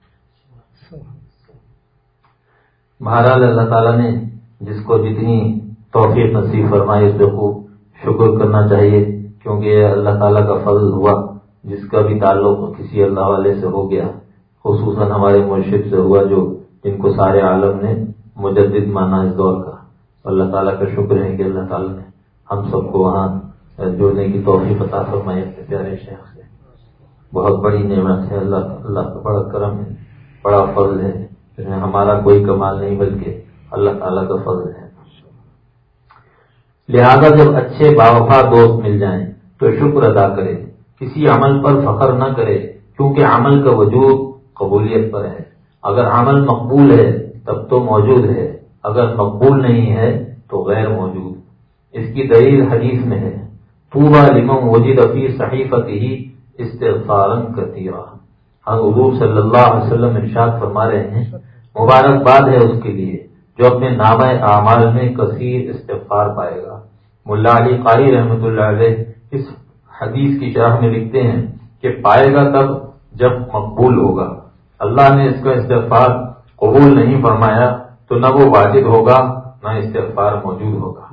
بہرحال اللہ تعالیٰ نے جس کو جتنی توفیق نصیب فرمائی اس پہ خوب شکر کرنا چاہیے، کیونکہ یہ اللہ تعالیٰ کا فضل ہوا، جس کا بھی تعلق کسی اللہ والے سے ہو گیا، خصوصاً ہمارے مرشد سے ہوا جو جن کو سارے عالم نے مجدد مانا اس دور کا۔ اللہ تعالیٰ کا شکر ہے کہ اللہ تعالیٰ نے ہم سب کو وہاں جڑنے کی توفیق عطا فرمائی، اپنے پیارے شیخ سے۔ بہت بڑی نعمت ہے، اللہ اللہ کا بڑا کرم ہے، بڑا فضل ہے۔ ہمارا کوئی کمال نہیں، بلکہ اللہ تعالیٰ کا فضل ہے۔ لہذا جب اچھے باوفا دوست مل جائیں تو شکر ادا کرے کسی عمل پر فخر نہ کرے کیونکہ عمل کا وجود قبولیت پر ہے۔ اگر عمل مقبول ہے، تب تو موجود ہے۔ اگر مقبول نہیں ہے، تو غیر موجود۔ اس کی دلیل حدیث میں ہے۔ پورا لمم وجید افی صحیفت ہی استفارن کرتی رہا حضور صلی اللہ علیہ وسلم ارشاد فرما رہے ہیں مبارکباد ہے اس کے لیے جو اپنے نام اعمال میں کثیر استفار پائے گا۔ ملا علی قاری رحمۃ اللہ علیہ اس حدیث کی شرح میں لکھتے ہیں کہ پائے گا تب جب مقبول ہوگا۔ اللہ نے اس کا استغفار قبول نہیں فرمایا تو نہ وہ واجد ہوگا، نہ استغفار موجود ہوگا۔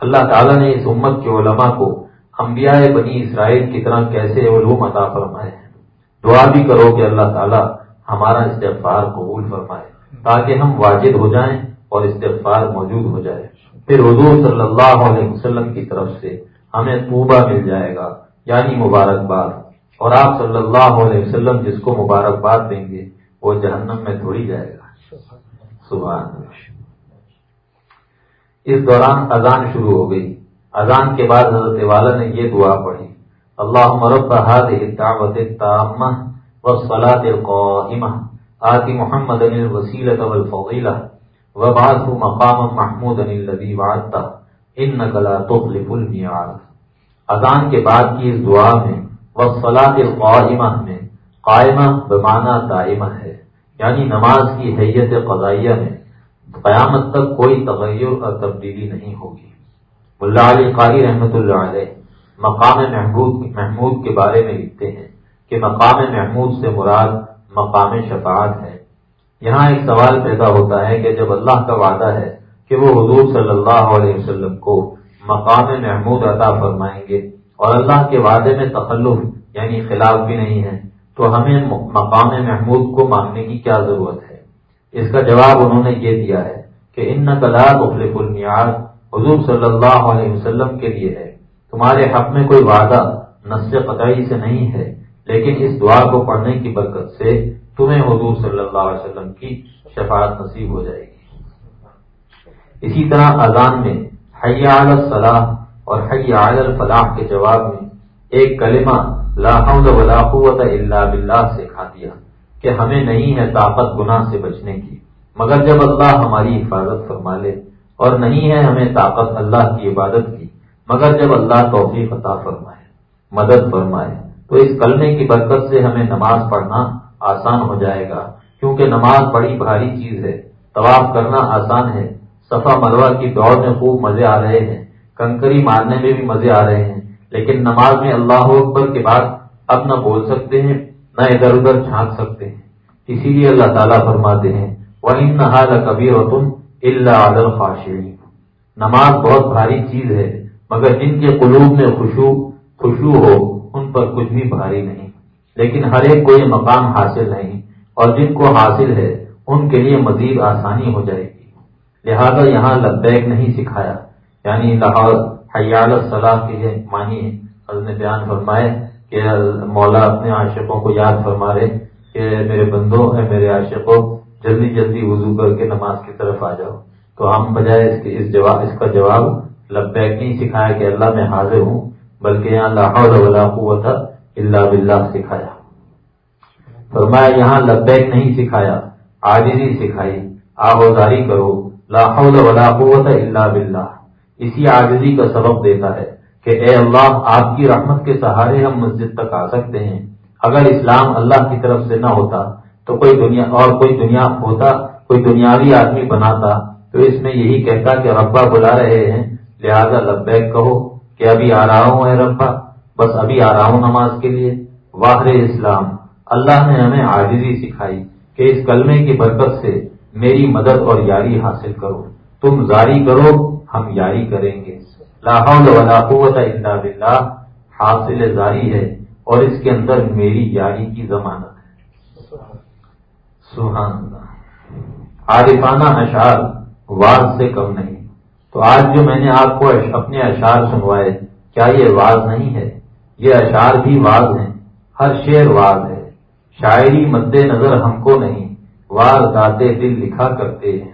اللہ تعالیٰ نے اس امت کے علماء کو انبیاء بنی اسرائیل کی طرح کیسے علوم عطا فرمائے ہیں؟ دعا بھی کرو کہ اللہ تعالیٰ ہمارا استغفار قبول فرمائے، تاکہ ہم واجد ہو جائیں اور استغفار موجود ہو جائے۔ پھر حضور صلی اللہ علیہ وسلم کی طرف سے ہمیں توبہ مل جائے گا یعنی مبارکباد۔ اور آپ صلی اللہ علیہ وسلم جس کو مبارکباد دیں گے، وہ جہنم میں تھوڑی جائے گا۔ صبح اس دوران اذان شروع ہو گئی۔ اذان کے بعد حضرت والا نے یہ دعا پڑھی۔ اللہ مرب دعوت تامہ و سلاد القمہ آتی محمد انل وسیلت والفضیلہ و بعض مقام محمود انل لدی تخلف المیعاد اذان کے بعد کی اس دعا میں وسلاط القائمہ میں قائمہ بمانہ دائمہ ہے. یعنی نماز کی حیت قضائیہ میں قیامت تک کوئی تغیر اور تبدیلی نہیں ہوگی. ملا علی قاری رحمۃ اللہ علیہ. مقام محمود محمود کے بارے میں لکھتے ہیں کہ مقام محمود سے مراد مقام شفاعت ہے۔ یہاں ایک سوال پیدا ہوتا ہے کہ جب اللہ کا وعدہ ہے کہ وہ حضور صلی اللہ علیہ وسلم کو مقام محمود عطا فرمائیں گے اور اللہ کے وعدے میں تخلف یعنی خلاف بھی نہیں ہے، تو ہمیں مقام محمود کو مانگنے کی کیا ضرورت ہے؟ اس کا جواب انہوں نے یہ دیا ہے کہ ان نقلا مخلف المیاد حضور صلی اللہ علیہ وسلم کے لیے ہے۔ تمہارے حق میں کوئی وعدہ نس قطعی سے نہیں ہے، لیکن اس دعا کو پڑھنے کی برکت سے تمہیں حضور صلی اللہ علیہ وسلم کی شفاعت نصیب ہو جائے گی۔ اسی طرح اذان میں حیا الصلاح اور حیا الفلاح کے جواب میں ایک کلمہ لا حول ولا قوت الا باللہ سکھا دیا کہ ہمیں نہیں ہے طاقت گناہ سے بچنے کی۔ مگر جب اللہ ہماری حفاظت فرما لے اور نہیں ہے ہمیں طاقت اللہ کی عبادت کی مگر جب اللہ توفیق عطا فرمائے، مدد فرمائے، تو اس کلمے کی برکت سے ہمیں نماز پڑھنا آسان ہو جائے گا، کیونکہ نماز بڑی بھاری چیز ہے، طواف کرنا آسان ہے، صفا مروا کی دوڑ میں خوب مزے آ رہے ہیں، کنکری مارنے میں بھی مزے آ رہے ہیں، لیکن نماز میں اللہ اکبر کے بعد اب نہ بول سکتے ہیں، نہ ادھر ادھر جھانک سکتے ہیں۔ اسی لیے اللہ تعالیٰ فرماتے ہیں وہ ان نہ کبھی اور تم اللہ عدل نماز بہت بھاری چیز ہے مگر جن کے قلوب میں خوشو خوشبو ہو، ان پر کچھ بھی بھاری نہیں۔ لیکن ہر ایک کو یہ مقام حاصل نہیں، اور جن کو حاصل ہے، ان کے لیے مزید آسانی ہو جائے گی۔ لہذا یہاں لبیک نہیں سکھایا۔ یعنی لاہور حیال صلاح کے لیے مانی نے بیان فرمائے کہ مولا اپنے عاشقوں کو یاد فرما رہے کہ میرے بندوں ہے میرے عاشقوں، جلدی جلدی وضو کر کے نماز کی طرف آ جاؤ۔ تو ہم بجائے اس کے اس جواب، اس کا جواب لبیک نہیں سکھایا کہ اللہ میں حاضر ہوں، بلکہ یہاں لاہور ولا قوت اللہ بلّہ سکھایا۔ فرمایا، یہاں لبیک نہیں سکھایا آجری سکھائی آہوزاری کرو۔ لاہور ولا قوت اللہ بلّہ اسی آجزی کا سبب دیتا ہے کہ اے اللہ، آپ کی رحمت کے سہارے ہم مسجد تک آ سکتے ہیں۔ اگر اسلام اللہ کی طرف سے نہ ہوتا، تو کوئی دنیا، اور کوئی دنیا ہوتا، کوئی دنیاوی آدمی بناتا، تو اس میں یہی کہتا کہ ربا بلا رہے ہیں لہذا لبیک کہو کہ ابھی آ رہا ہوں اے ربا، بس ابھی آ رہا ہوں نماز کے لیے۔ واہر اسلام، اللہ نے ہمیں عاجزی سکھائی کہ اس کلمے کی برکت سے میری مدد اور یاری حاصل کرو۔ تم جاری کرو، ہم یاری کریں گے۔ لاہور ولا قوت الا باللہ، حاصل جاری ہے اور اس کے اندر میری یاری کی ضمانت ہے۔ سبحان اللہ۔ عارفانہ اشعار، واز سے کم نہیں۔ تو آج جو میں نے آپ کو اپنے اشعار سنوائے، کیا یہ واز نہیں ہے؟ یہ اشعار بھی واز ہیں، ہر شعر واز ہے۔ شاعری مد نظر ہم کو نہیں واز گاتے دل لکھا کرتے ہیں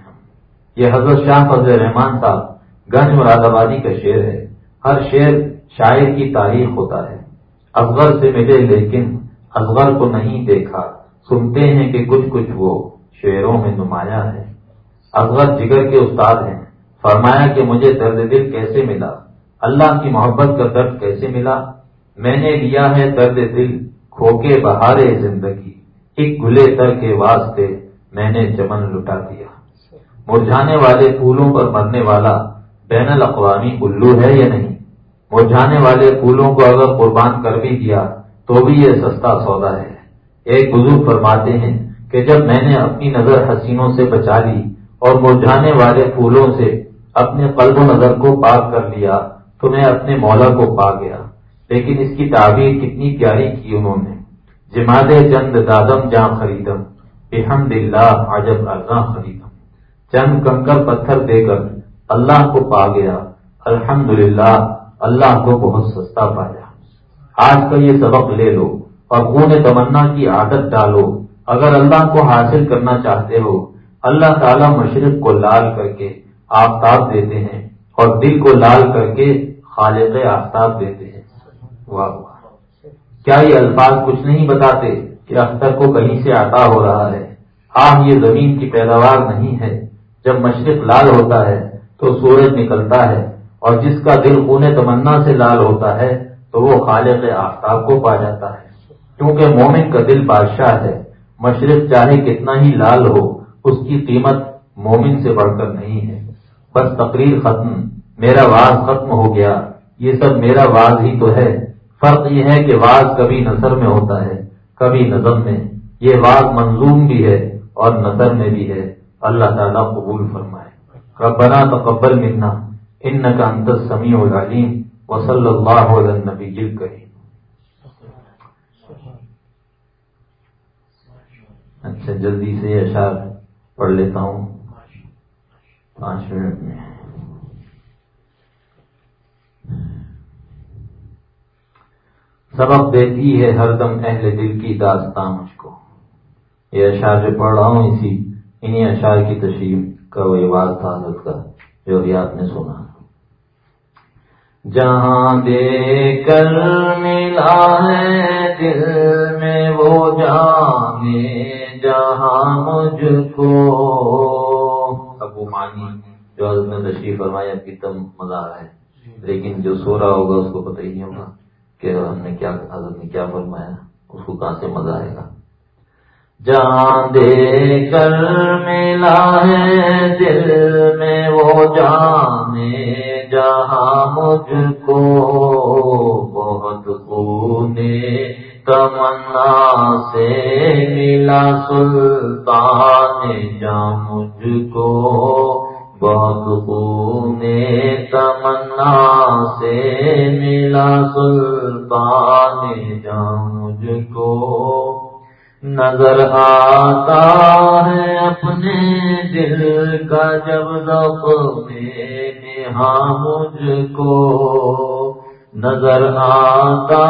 یہ حضرت شاہ فضل رحمان صاحب گنج مراد آبادی کا شعر ہے۔ ہر شعر شاعر کی تاریخ ہوتا ہے۔ اصغر سے ملے لیکن اصغر کو نہیں دیکھا۔ سنتے ہیں کہ کچھ کچھ وہ شعروں میں نمایاں ہے۔ اصغر جگر کے استاد ہیں۔ فرمایا کہ مجھے درد دل کیسے ملا؟ اللہ کی محبت کا درد کیسے ملا؟ میں نے لیا ہے درد دل کھو کے بہارے زندگی، ایک گلے تر کے واسطے میں نے چمن لٹا دیا۔ مرجھانے والے پھولوں پر مرنے والا بین الاقوامی الو ہے یا نہیں؟ مرجھانے والے پھولوں کو اگر قربان کر بھی دیا تو بھی یہ سستا سودا ہے۔ ایک بزرگ فرماتے ہیں کہ جب میں نے اپنی نظر حسینوں سے بچا لی اور مرجھانے والے پھولوں سے اپنے قلب و نظر کو پاک کر لیا تو میں اپنے مولا کو پا گیا۔ لیکن اس کی تعبیر کتنی پیاری کی انہوں نے۔ جماد چند دادم جاں خریدم۔ بحمد اللہ عجب ارزاں خریدم۔ چند کنکر پتھر دے کر اللہ کو پا گیا۔ الحمد اللہ کو بہت سستا پایا۔ آج کا یہ سبق لے لو اور خون تمنا کی عادت ڈالو۔ اگر اللہ کو حاصل کرنا چاہتے ہو، اللہ تعالی مشرق کو لال کر کے آفتاب دیتے ہیں اور دل کو لال کر کے خالق آفتاب دیتے ہیں۔ واہ کیا یہ الفاظ کچھ نہیں بتاتے کہ اختر کو کہیں سے عطا ہو رہا ہے؟ آہ، یہ زمین کی پیداوار نہیں ہے۔ جب مشرق لال ہوتا ہے تو سورج نکلتا ہے، اور جس کا دل خون تمنا سے لال ہوتا ہے تو وہ خالق آفتاب کو پا جاتا ہے۔ کیونکہ مومن کا دل بادشاہ ہے، مشرق چاہے کتنا ہی لال ہو، اس کی قیمت مومن سے بڑھ کر نہیں ہے۔ بس تقریر ختم، میرا واز ختم ہو گیا۔ یہ سب میرا واز ہی تو ہے۔ فرق یہ ہے کہ واز کبھی نثر میں ہوتا ہے، کبھی نظم میں۔ یہ واز منظوم بھی ہے اور نثر میں بھی ہے۔ اللہ تعالیٰ قبول فرمائے۔ ربنا تقبل منا انك انت السميع العليم وصلى الله على النبي الكريم اچھا جلدی سے اشار پڑھ لیتا ہوں۔ پانچ منٹ میں۔ سبق دیتی ہے ہر دم اہل دل کی داستان مجھ کو۔ یہ اشار جو پڑھ رہا ہوں اسی انہیں اشار کی تشریف کا وہ عباد تھا حضرت کا جو بھی آپ نے سنا۔ جہاں دے کر ملا ہے دل میں وہ جانے، جہاں مجھ کو ابو جو حضرت نے تشریف فرمایا کی تم مزہ ہے۔ لیکن جو سو رہا ہوگا، اس کو پتہ ہی نہیں ہوگا کہ ہم نے کیا، حضرت نے کیا فرمایا، اس کو کہاں سے مزہ آئے گا جہاں دے کر ملا ہے دل میں، وہ جانے جہاں مجھ کو بہت خونے تمنا سے ملا سلطان جا مجھ کو بہت خونے تمنا سے ملا سلطان جا مجھ کو نظر آتا ہے اپنے دل کا جب ذوق میں ہاں مجھ کو نظر آتا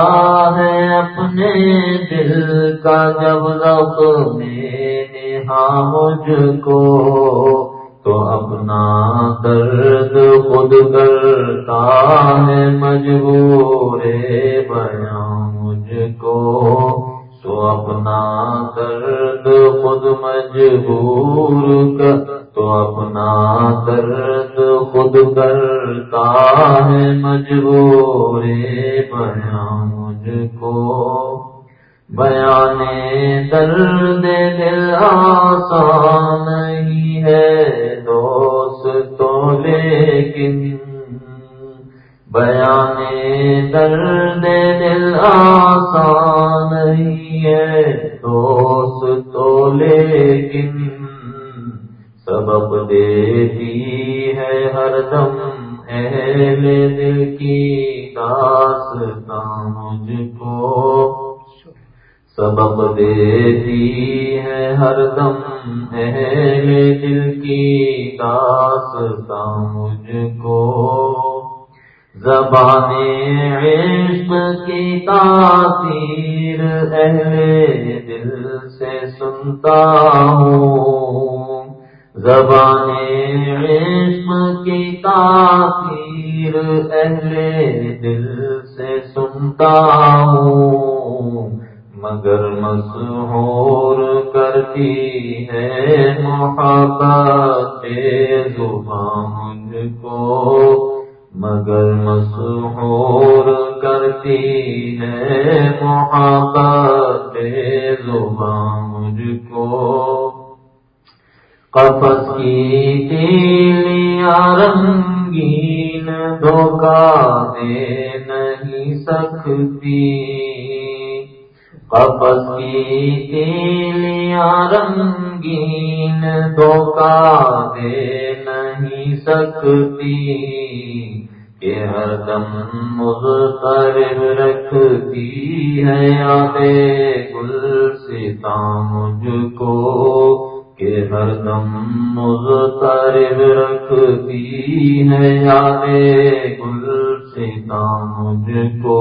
ہے اپنے دل کا جب رب میں نہا مجھ کو، تو اپنا درد خود کرتا ہے مجبور بیاں مجھ کو۔ تو اپنا درد خود مجبور کر، تو اپنا درد خود کرتا ہے مجبور بیان مجھ کو۔ بیان درد دل آسان نہیں ہے، دوست تو لیکن بیان درد دل آسان نہیں ہے، دوست تو لیکن سبب دیتی ہے ہر دم اہل دل کی داستان مجھ کو۔ سبب دیتی ہے ہر دم اہل دل کی داستان مجھ کو۔ زبان عشق کی تاثیر اہل دل سے سنتا ہوں۔ زبان عشق کی تاثیر اہل دل سے سنتا ہوں۔ مگر مسحور کرتی ہے محبت زبان مجھ کو۔ مگر مسحور کرتی ہے محبت زبان مجھ کو۔ قفص کی تیلیاں رنگین دھوکہ دے نہیں سکتی۔ قفص کی تیلیاں رنگین دھوکہ دے نہیں سکتی۔ کہ ہر دم مضطرب رکھتی ہے یادیں گل سیتا مجھ کو کہ ہر دم مضطرب رکھتی ہے یادیں گل سیتا مجھ کو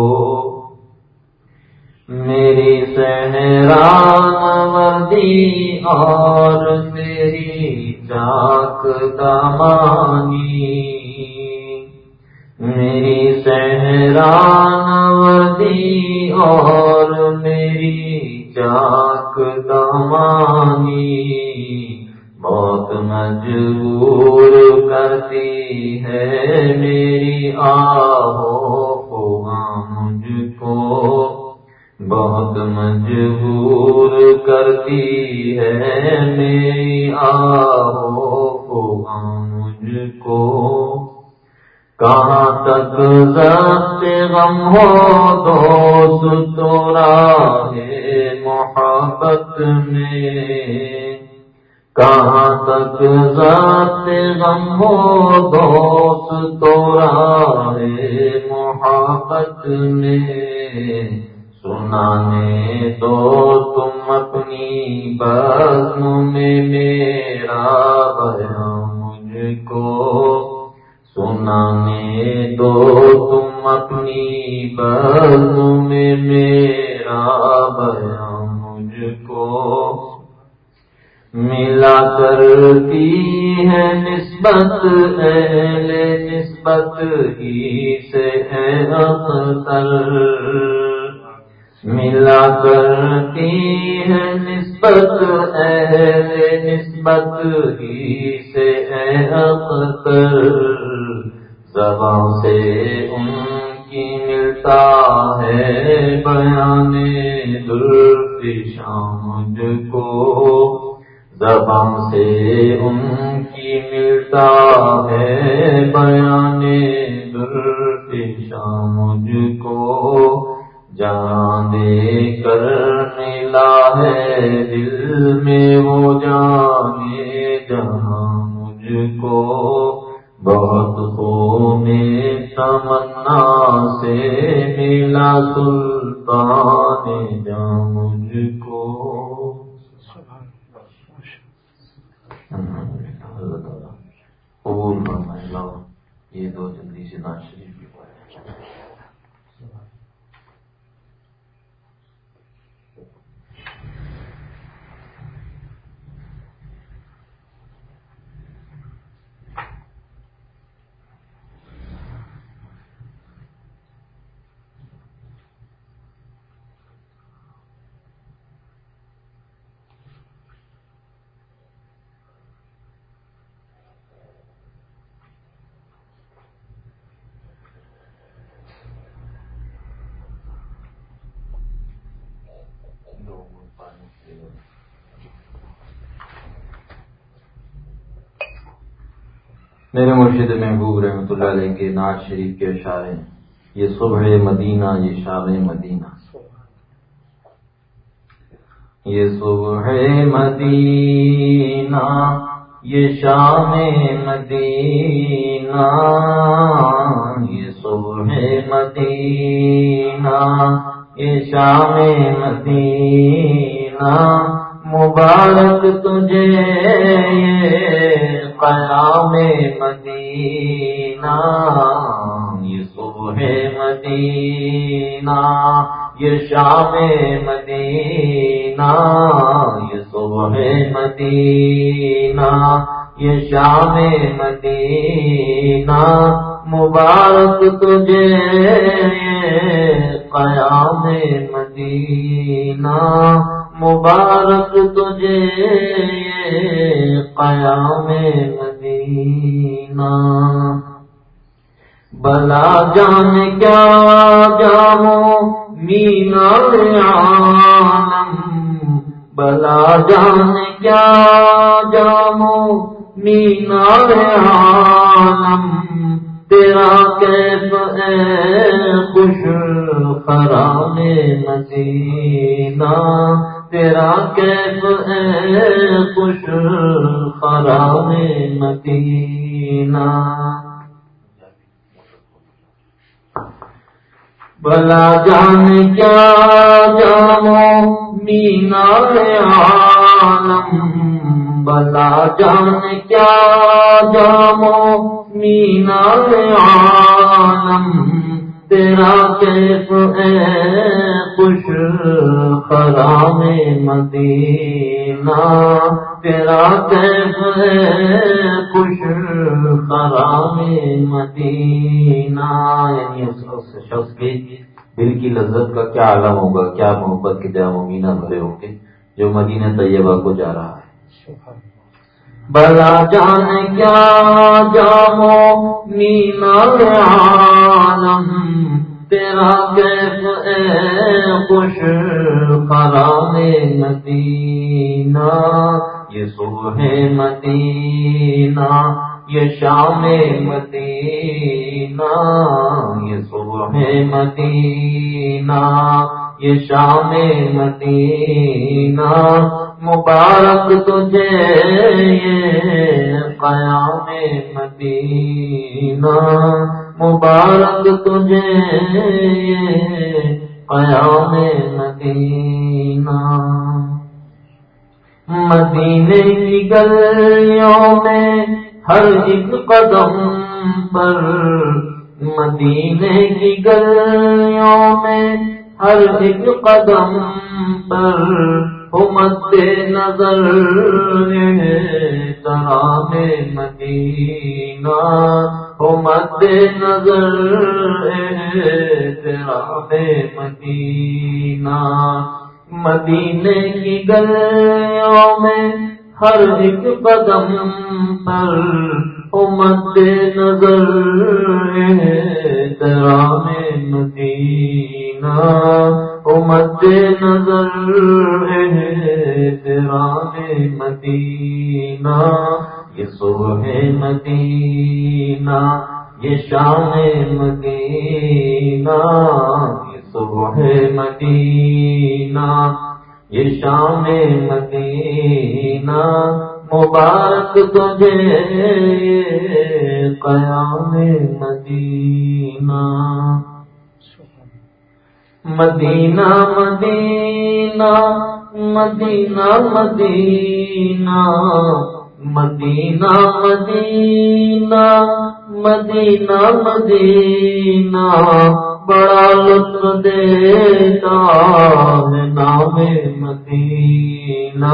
میری سہران وردی اور میری چاک دمانی میری سہران وردی اور میری چاک دمانی بہت مجبور کرتی ہے میری آہو مجھ کو۔ بہت مجبور کرتی ہے میری آہو مجھ کو۔ کہاں تک ضبط غم ہو دوست تو ہے محبت میں؟ کہاں تک ضبط غم ہو دوست تو ہے محبت میں؟ سنانے دو تم اپنی بزم میں میرا بیان مجھ کو سنانے دو تم اپنی بازوں میں میرا بیان مجھ کو ملا کرتی ہے نسبت اہل نسبت ہی سے ہے اختر ملا کرتی ہے نسبت اہل نسبت ہی سے ہے اختر زبان سے ان کی ملتا ہے بیان درد مجھ کو۔ زبان سے ان کی ملتا ہے بیان پیشام مجھ کو۔ جان دے کر ملا ہے دل میں وہ جانے جہاں مجھ کو بہت خون تمنا سے ملا سلطان جہاں مجھ کو قبول فرمائے یہ دو جلدی سے ناشری میرے مرشد محبوب رحمۃ اللہ علیہ کے ناز شریف کے اشارے یہ صبح مدینہ، یہ شام مدینہ۔ یہ صبح مدینہ، یہ شام مدینہ۔ یہ صبح مدینہ، یہ شام مدینہ۔ مبارک تجھے قیام مدینہ، یہ صبح مدینہ، یہ شام مدینہ، یہ صبح مدینہ، یہ شام مدینہ۔ مبارک تجھے قیام مدینہ۔ مبارک تجھے قیام مدینہ۔ بلا جان کیا جامو مینا عالم۔ بلا جان کیا جامو مینا عالم۔ تیرا کیف اے خوش خرام مدینہ۔ تیرا کیف اے خوش خراب مدینہ؟ بلا جان کیا جامو مینا عالم؟ بلا جان کیا جامو مینا عالم؟ تیرا کیف اے خوش خرام مدینہ؟ تیرا کیف اے خوش خرام مدینہ؟ یعنی اس شخص کے دل کی لذت کا کیا عالم ہوگا، کیا محبت کے جام مینا بھرے ہوں گے جو مدینہ طیبہ کو جا رہا ہے؟ بلا جان کیا جامو مینا عالم، تیرا کیف اے خوش خرام مدینہ، یہ صبح مدینہ، یہ شام مدینہ، یہ صبح مدینہ، یہ شام مدینہ مبارک تجھے یہ قیام مدینہ۔ مبارک تجھے قیام مدینہ۔ مدینے کی گلیوں میں ہر ایک قدم پر مدینے کی گلیوں میں ہر ایک قدم پر مد نظر ترام مدینہ ہو مد نظر ترام مدینہ۔ مدینے کی گلیوں میں ہر ایک قدم پر مد نظر درام مدینہ۔ مد نظر درام مدینہ۔ یہ صبح مدینہ، یہ شام مدینہ۔ یہ صبح مدینہ، یہ شام مدینہ۔ مبارک تجھے قیام مدینہ۔ مدینہ مدینہ مدینہ مدینہ۔ مدینہ مدینہ مدینہ مدینہ۔ بڑا لطف دیتا ہے نام مدینہ۔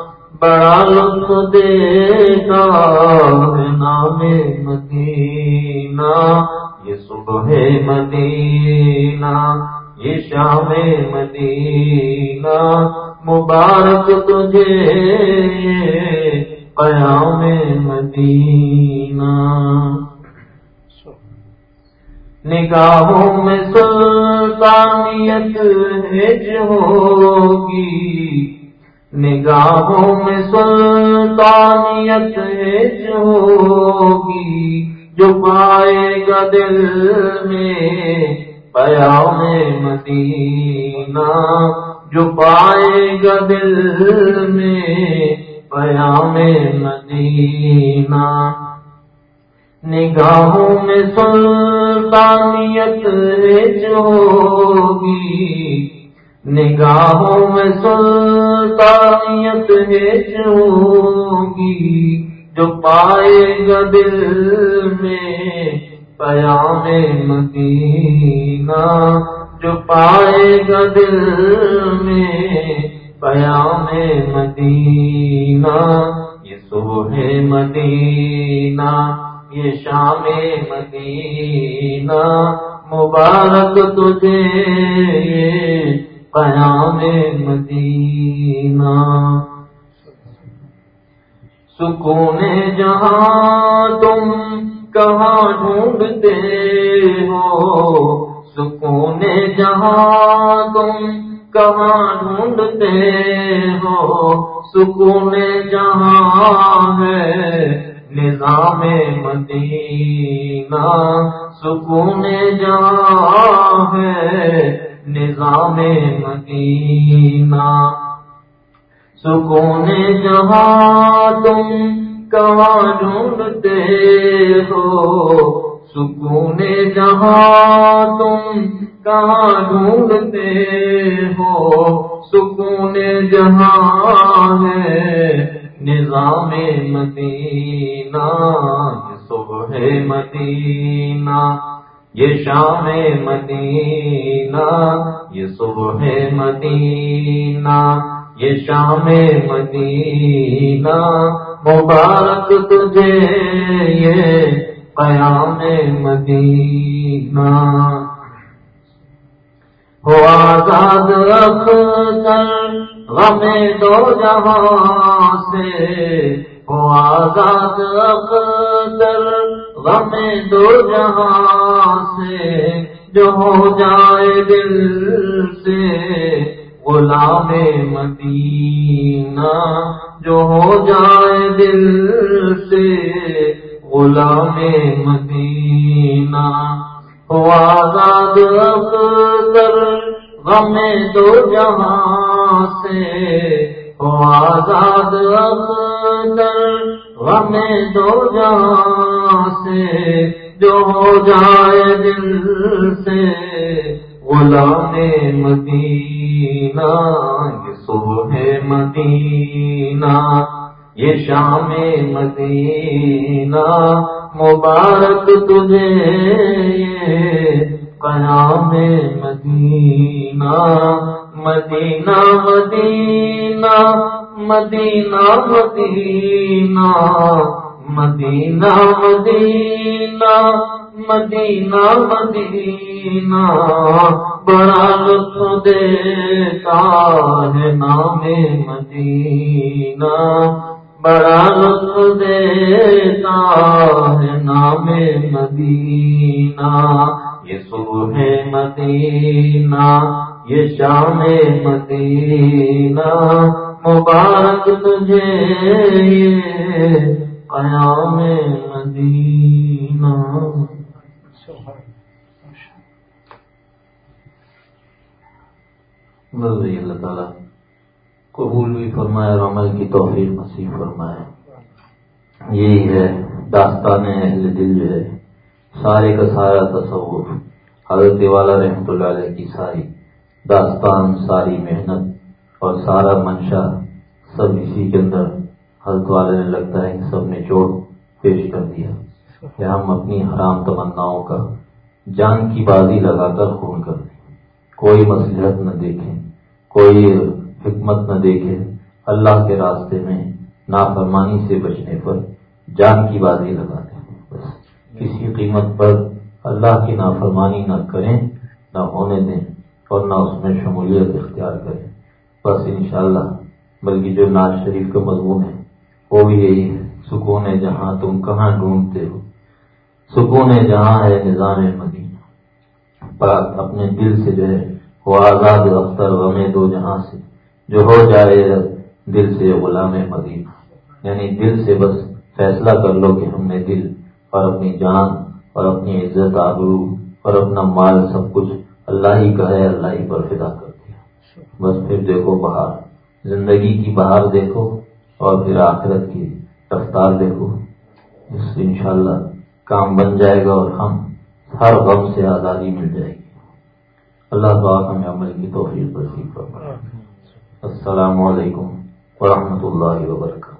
بڑا لطف دیتا ہے نام مدینہ، یہ صبح مدینہ، یہ شام مدینہ، مبارک تجھے قیام مدینہ۔ نگاہوں میں سلطانیت ہج ہوگی نگاہوں میں سلطانیت ہوگی، جو پائے گا دل میں پیام مدینہ، جو پائے گا دل میں پیام مدینہ۔ نگاہوں میں سلطانیت ہوگی نگاہوں میں سلطانیت ہوگی جو پائے گا دل میں پیام مدینہ، جو پائے گا دل میں پیام مدینہ۔ یہ صبح مدینہ، یہ شام مدینہ۔ مبارک تجھے قیام مدینہ۔ سکون جہاں تم کہاں ڈھونڈتے ہو؟ سکون جہاں تم کہاں ڈھونڈتے ہو؟ سکون جہاں ہے نظام مدینہ۔ سکون جہاں ہے نظام مدینہ۔ سکون جہاں تم کہاں ڈھونڈتے ہو، سکون جہاں تم کہاں ڈھونڈتے ہو۔ سکون جہاں ہے نظام مدینہ صبح مدینہ۔ یہ شام مدینہ، یہ صبح مدینہ، یہ شام مدینہ، مبارک تجھے یہ قیام مدینہ۔ ہو آزاد رکھ کر غم دو جہاں سے، ہو آزاد اقدر غم دو جہاں سے جو ہو جائے دل سے، غلام مدینہ جو ہو جائے دل سے، غلام مدینہ۔ ہو آزاد اقدر غم دو جہاں سے، ہو آزاد غم دو جہاں سے جو ہو جائے دل سے، غلام مدینہ، یہ صبح مدینہ، یہ شام مدینہ، مبارک تجھے قیام مدینہ۔ مدینہ مدینہ مدینہ مدینہ مدینہ مدینہ مدینہ مدینہ۔ بڑا لطف دیتا ہے نام مدینہ۔ بڑا لطف دیتا ہے نام مدینہ۔ یہ صبح مدینہ۔ یہ شام مدینہ مبارک تجھے قیام مدینہ۔ مرضی اللہ تعالیٰ، قبول بھی فرمائے اور عمل کی توفیق نصیب فرمائے۔ یہی ہے، داستان اہل دل جو ہے۔ سارے کا سارا تصور حضرت والا رحمۃ اللہ علیہ کی ساری۔ داستان، ساری محنت اور سارا منشا سب اسی کے اندر حضرت والے نے لگتا ہے کہ سب نے چوڑ پیش کر دیا کہ ہم اپنی حرام تمناؤں کا جان کی بازی لگا کر خون کر دیں۔ کوئی مصلحت نہ دیکھیں، کوئی حکمت نہ دیکھے اللہ کے راستے میں نافرمانی سے بچنے پر جان کی بازی لگا دیں۔ بس کسی قیمت پر اللہ کی نافرمانی نہ کریں، نہ ہونے دیں۔ اور نہ اس میں شمولیت اختیار کریں۔ بس انشاءاللہ، بلکہ جو ناز شریف کا مضمون ہے وہ بھی یہی ہے سکون ہے جہاں تم کہاں ڈھونڈتے ہو۔ سکون ہے جہاں ہے نظام مدینہ۔ پاک اپنے دل سے جو ہے، وہ آزاد اختر غم دو جہاں سے۔ جو ہو جائے دل سے غلام مدینہ۔ یعنی دل سے بس فیصلہ کر لو کہ ہم نے دل اور اپنی جان اور اپنی عزت آبرو اور اپنا مال سب کچھ اللہ ہی کا ہے اللہ ہی پر فدا کر دیا بس پھر دیکھو بہار۔ زندگی کی بہار دیکھو اور پھر آخرت کی رفتار دیکھو۔ اس انشاءاللہ کام بن جائے گا اور ہم ہر غم سے آزادی مل جائے گی۔ اللہ تعالیٰ ہمیں عمل کی توفیق پر فرمائے۔ السلام علیکم ورحمۃ اللہ وبرکاتہ۔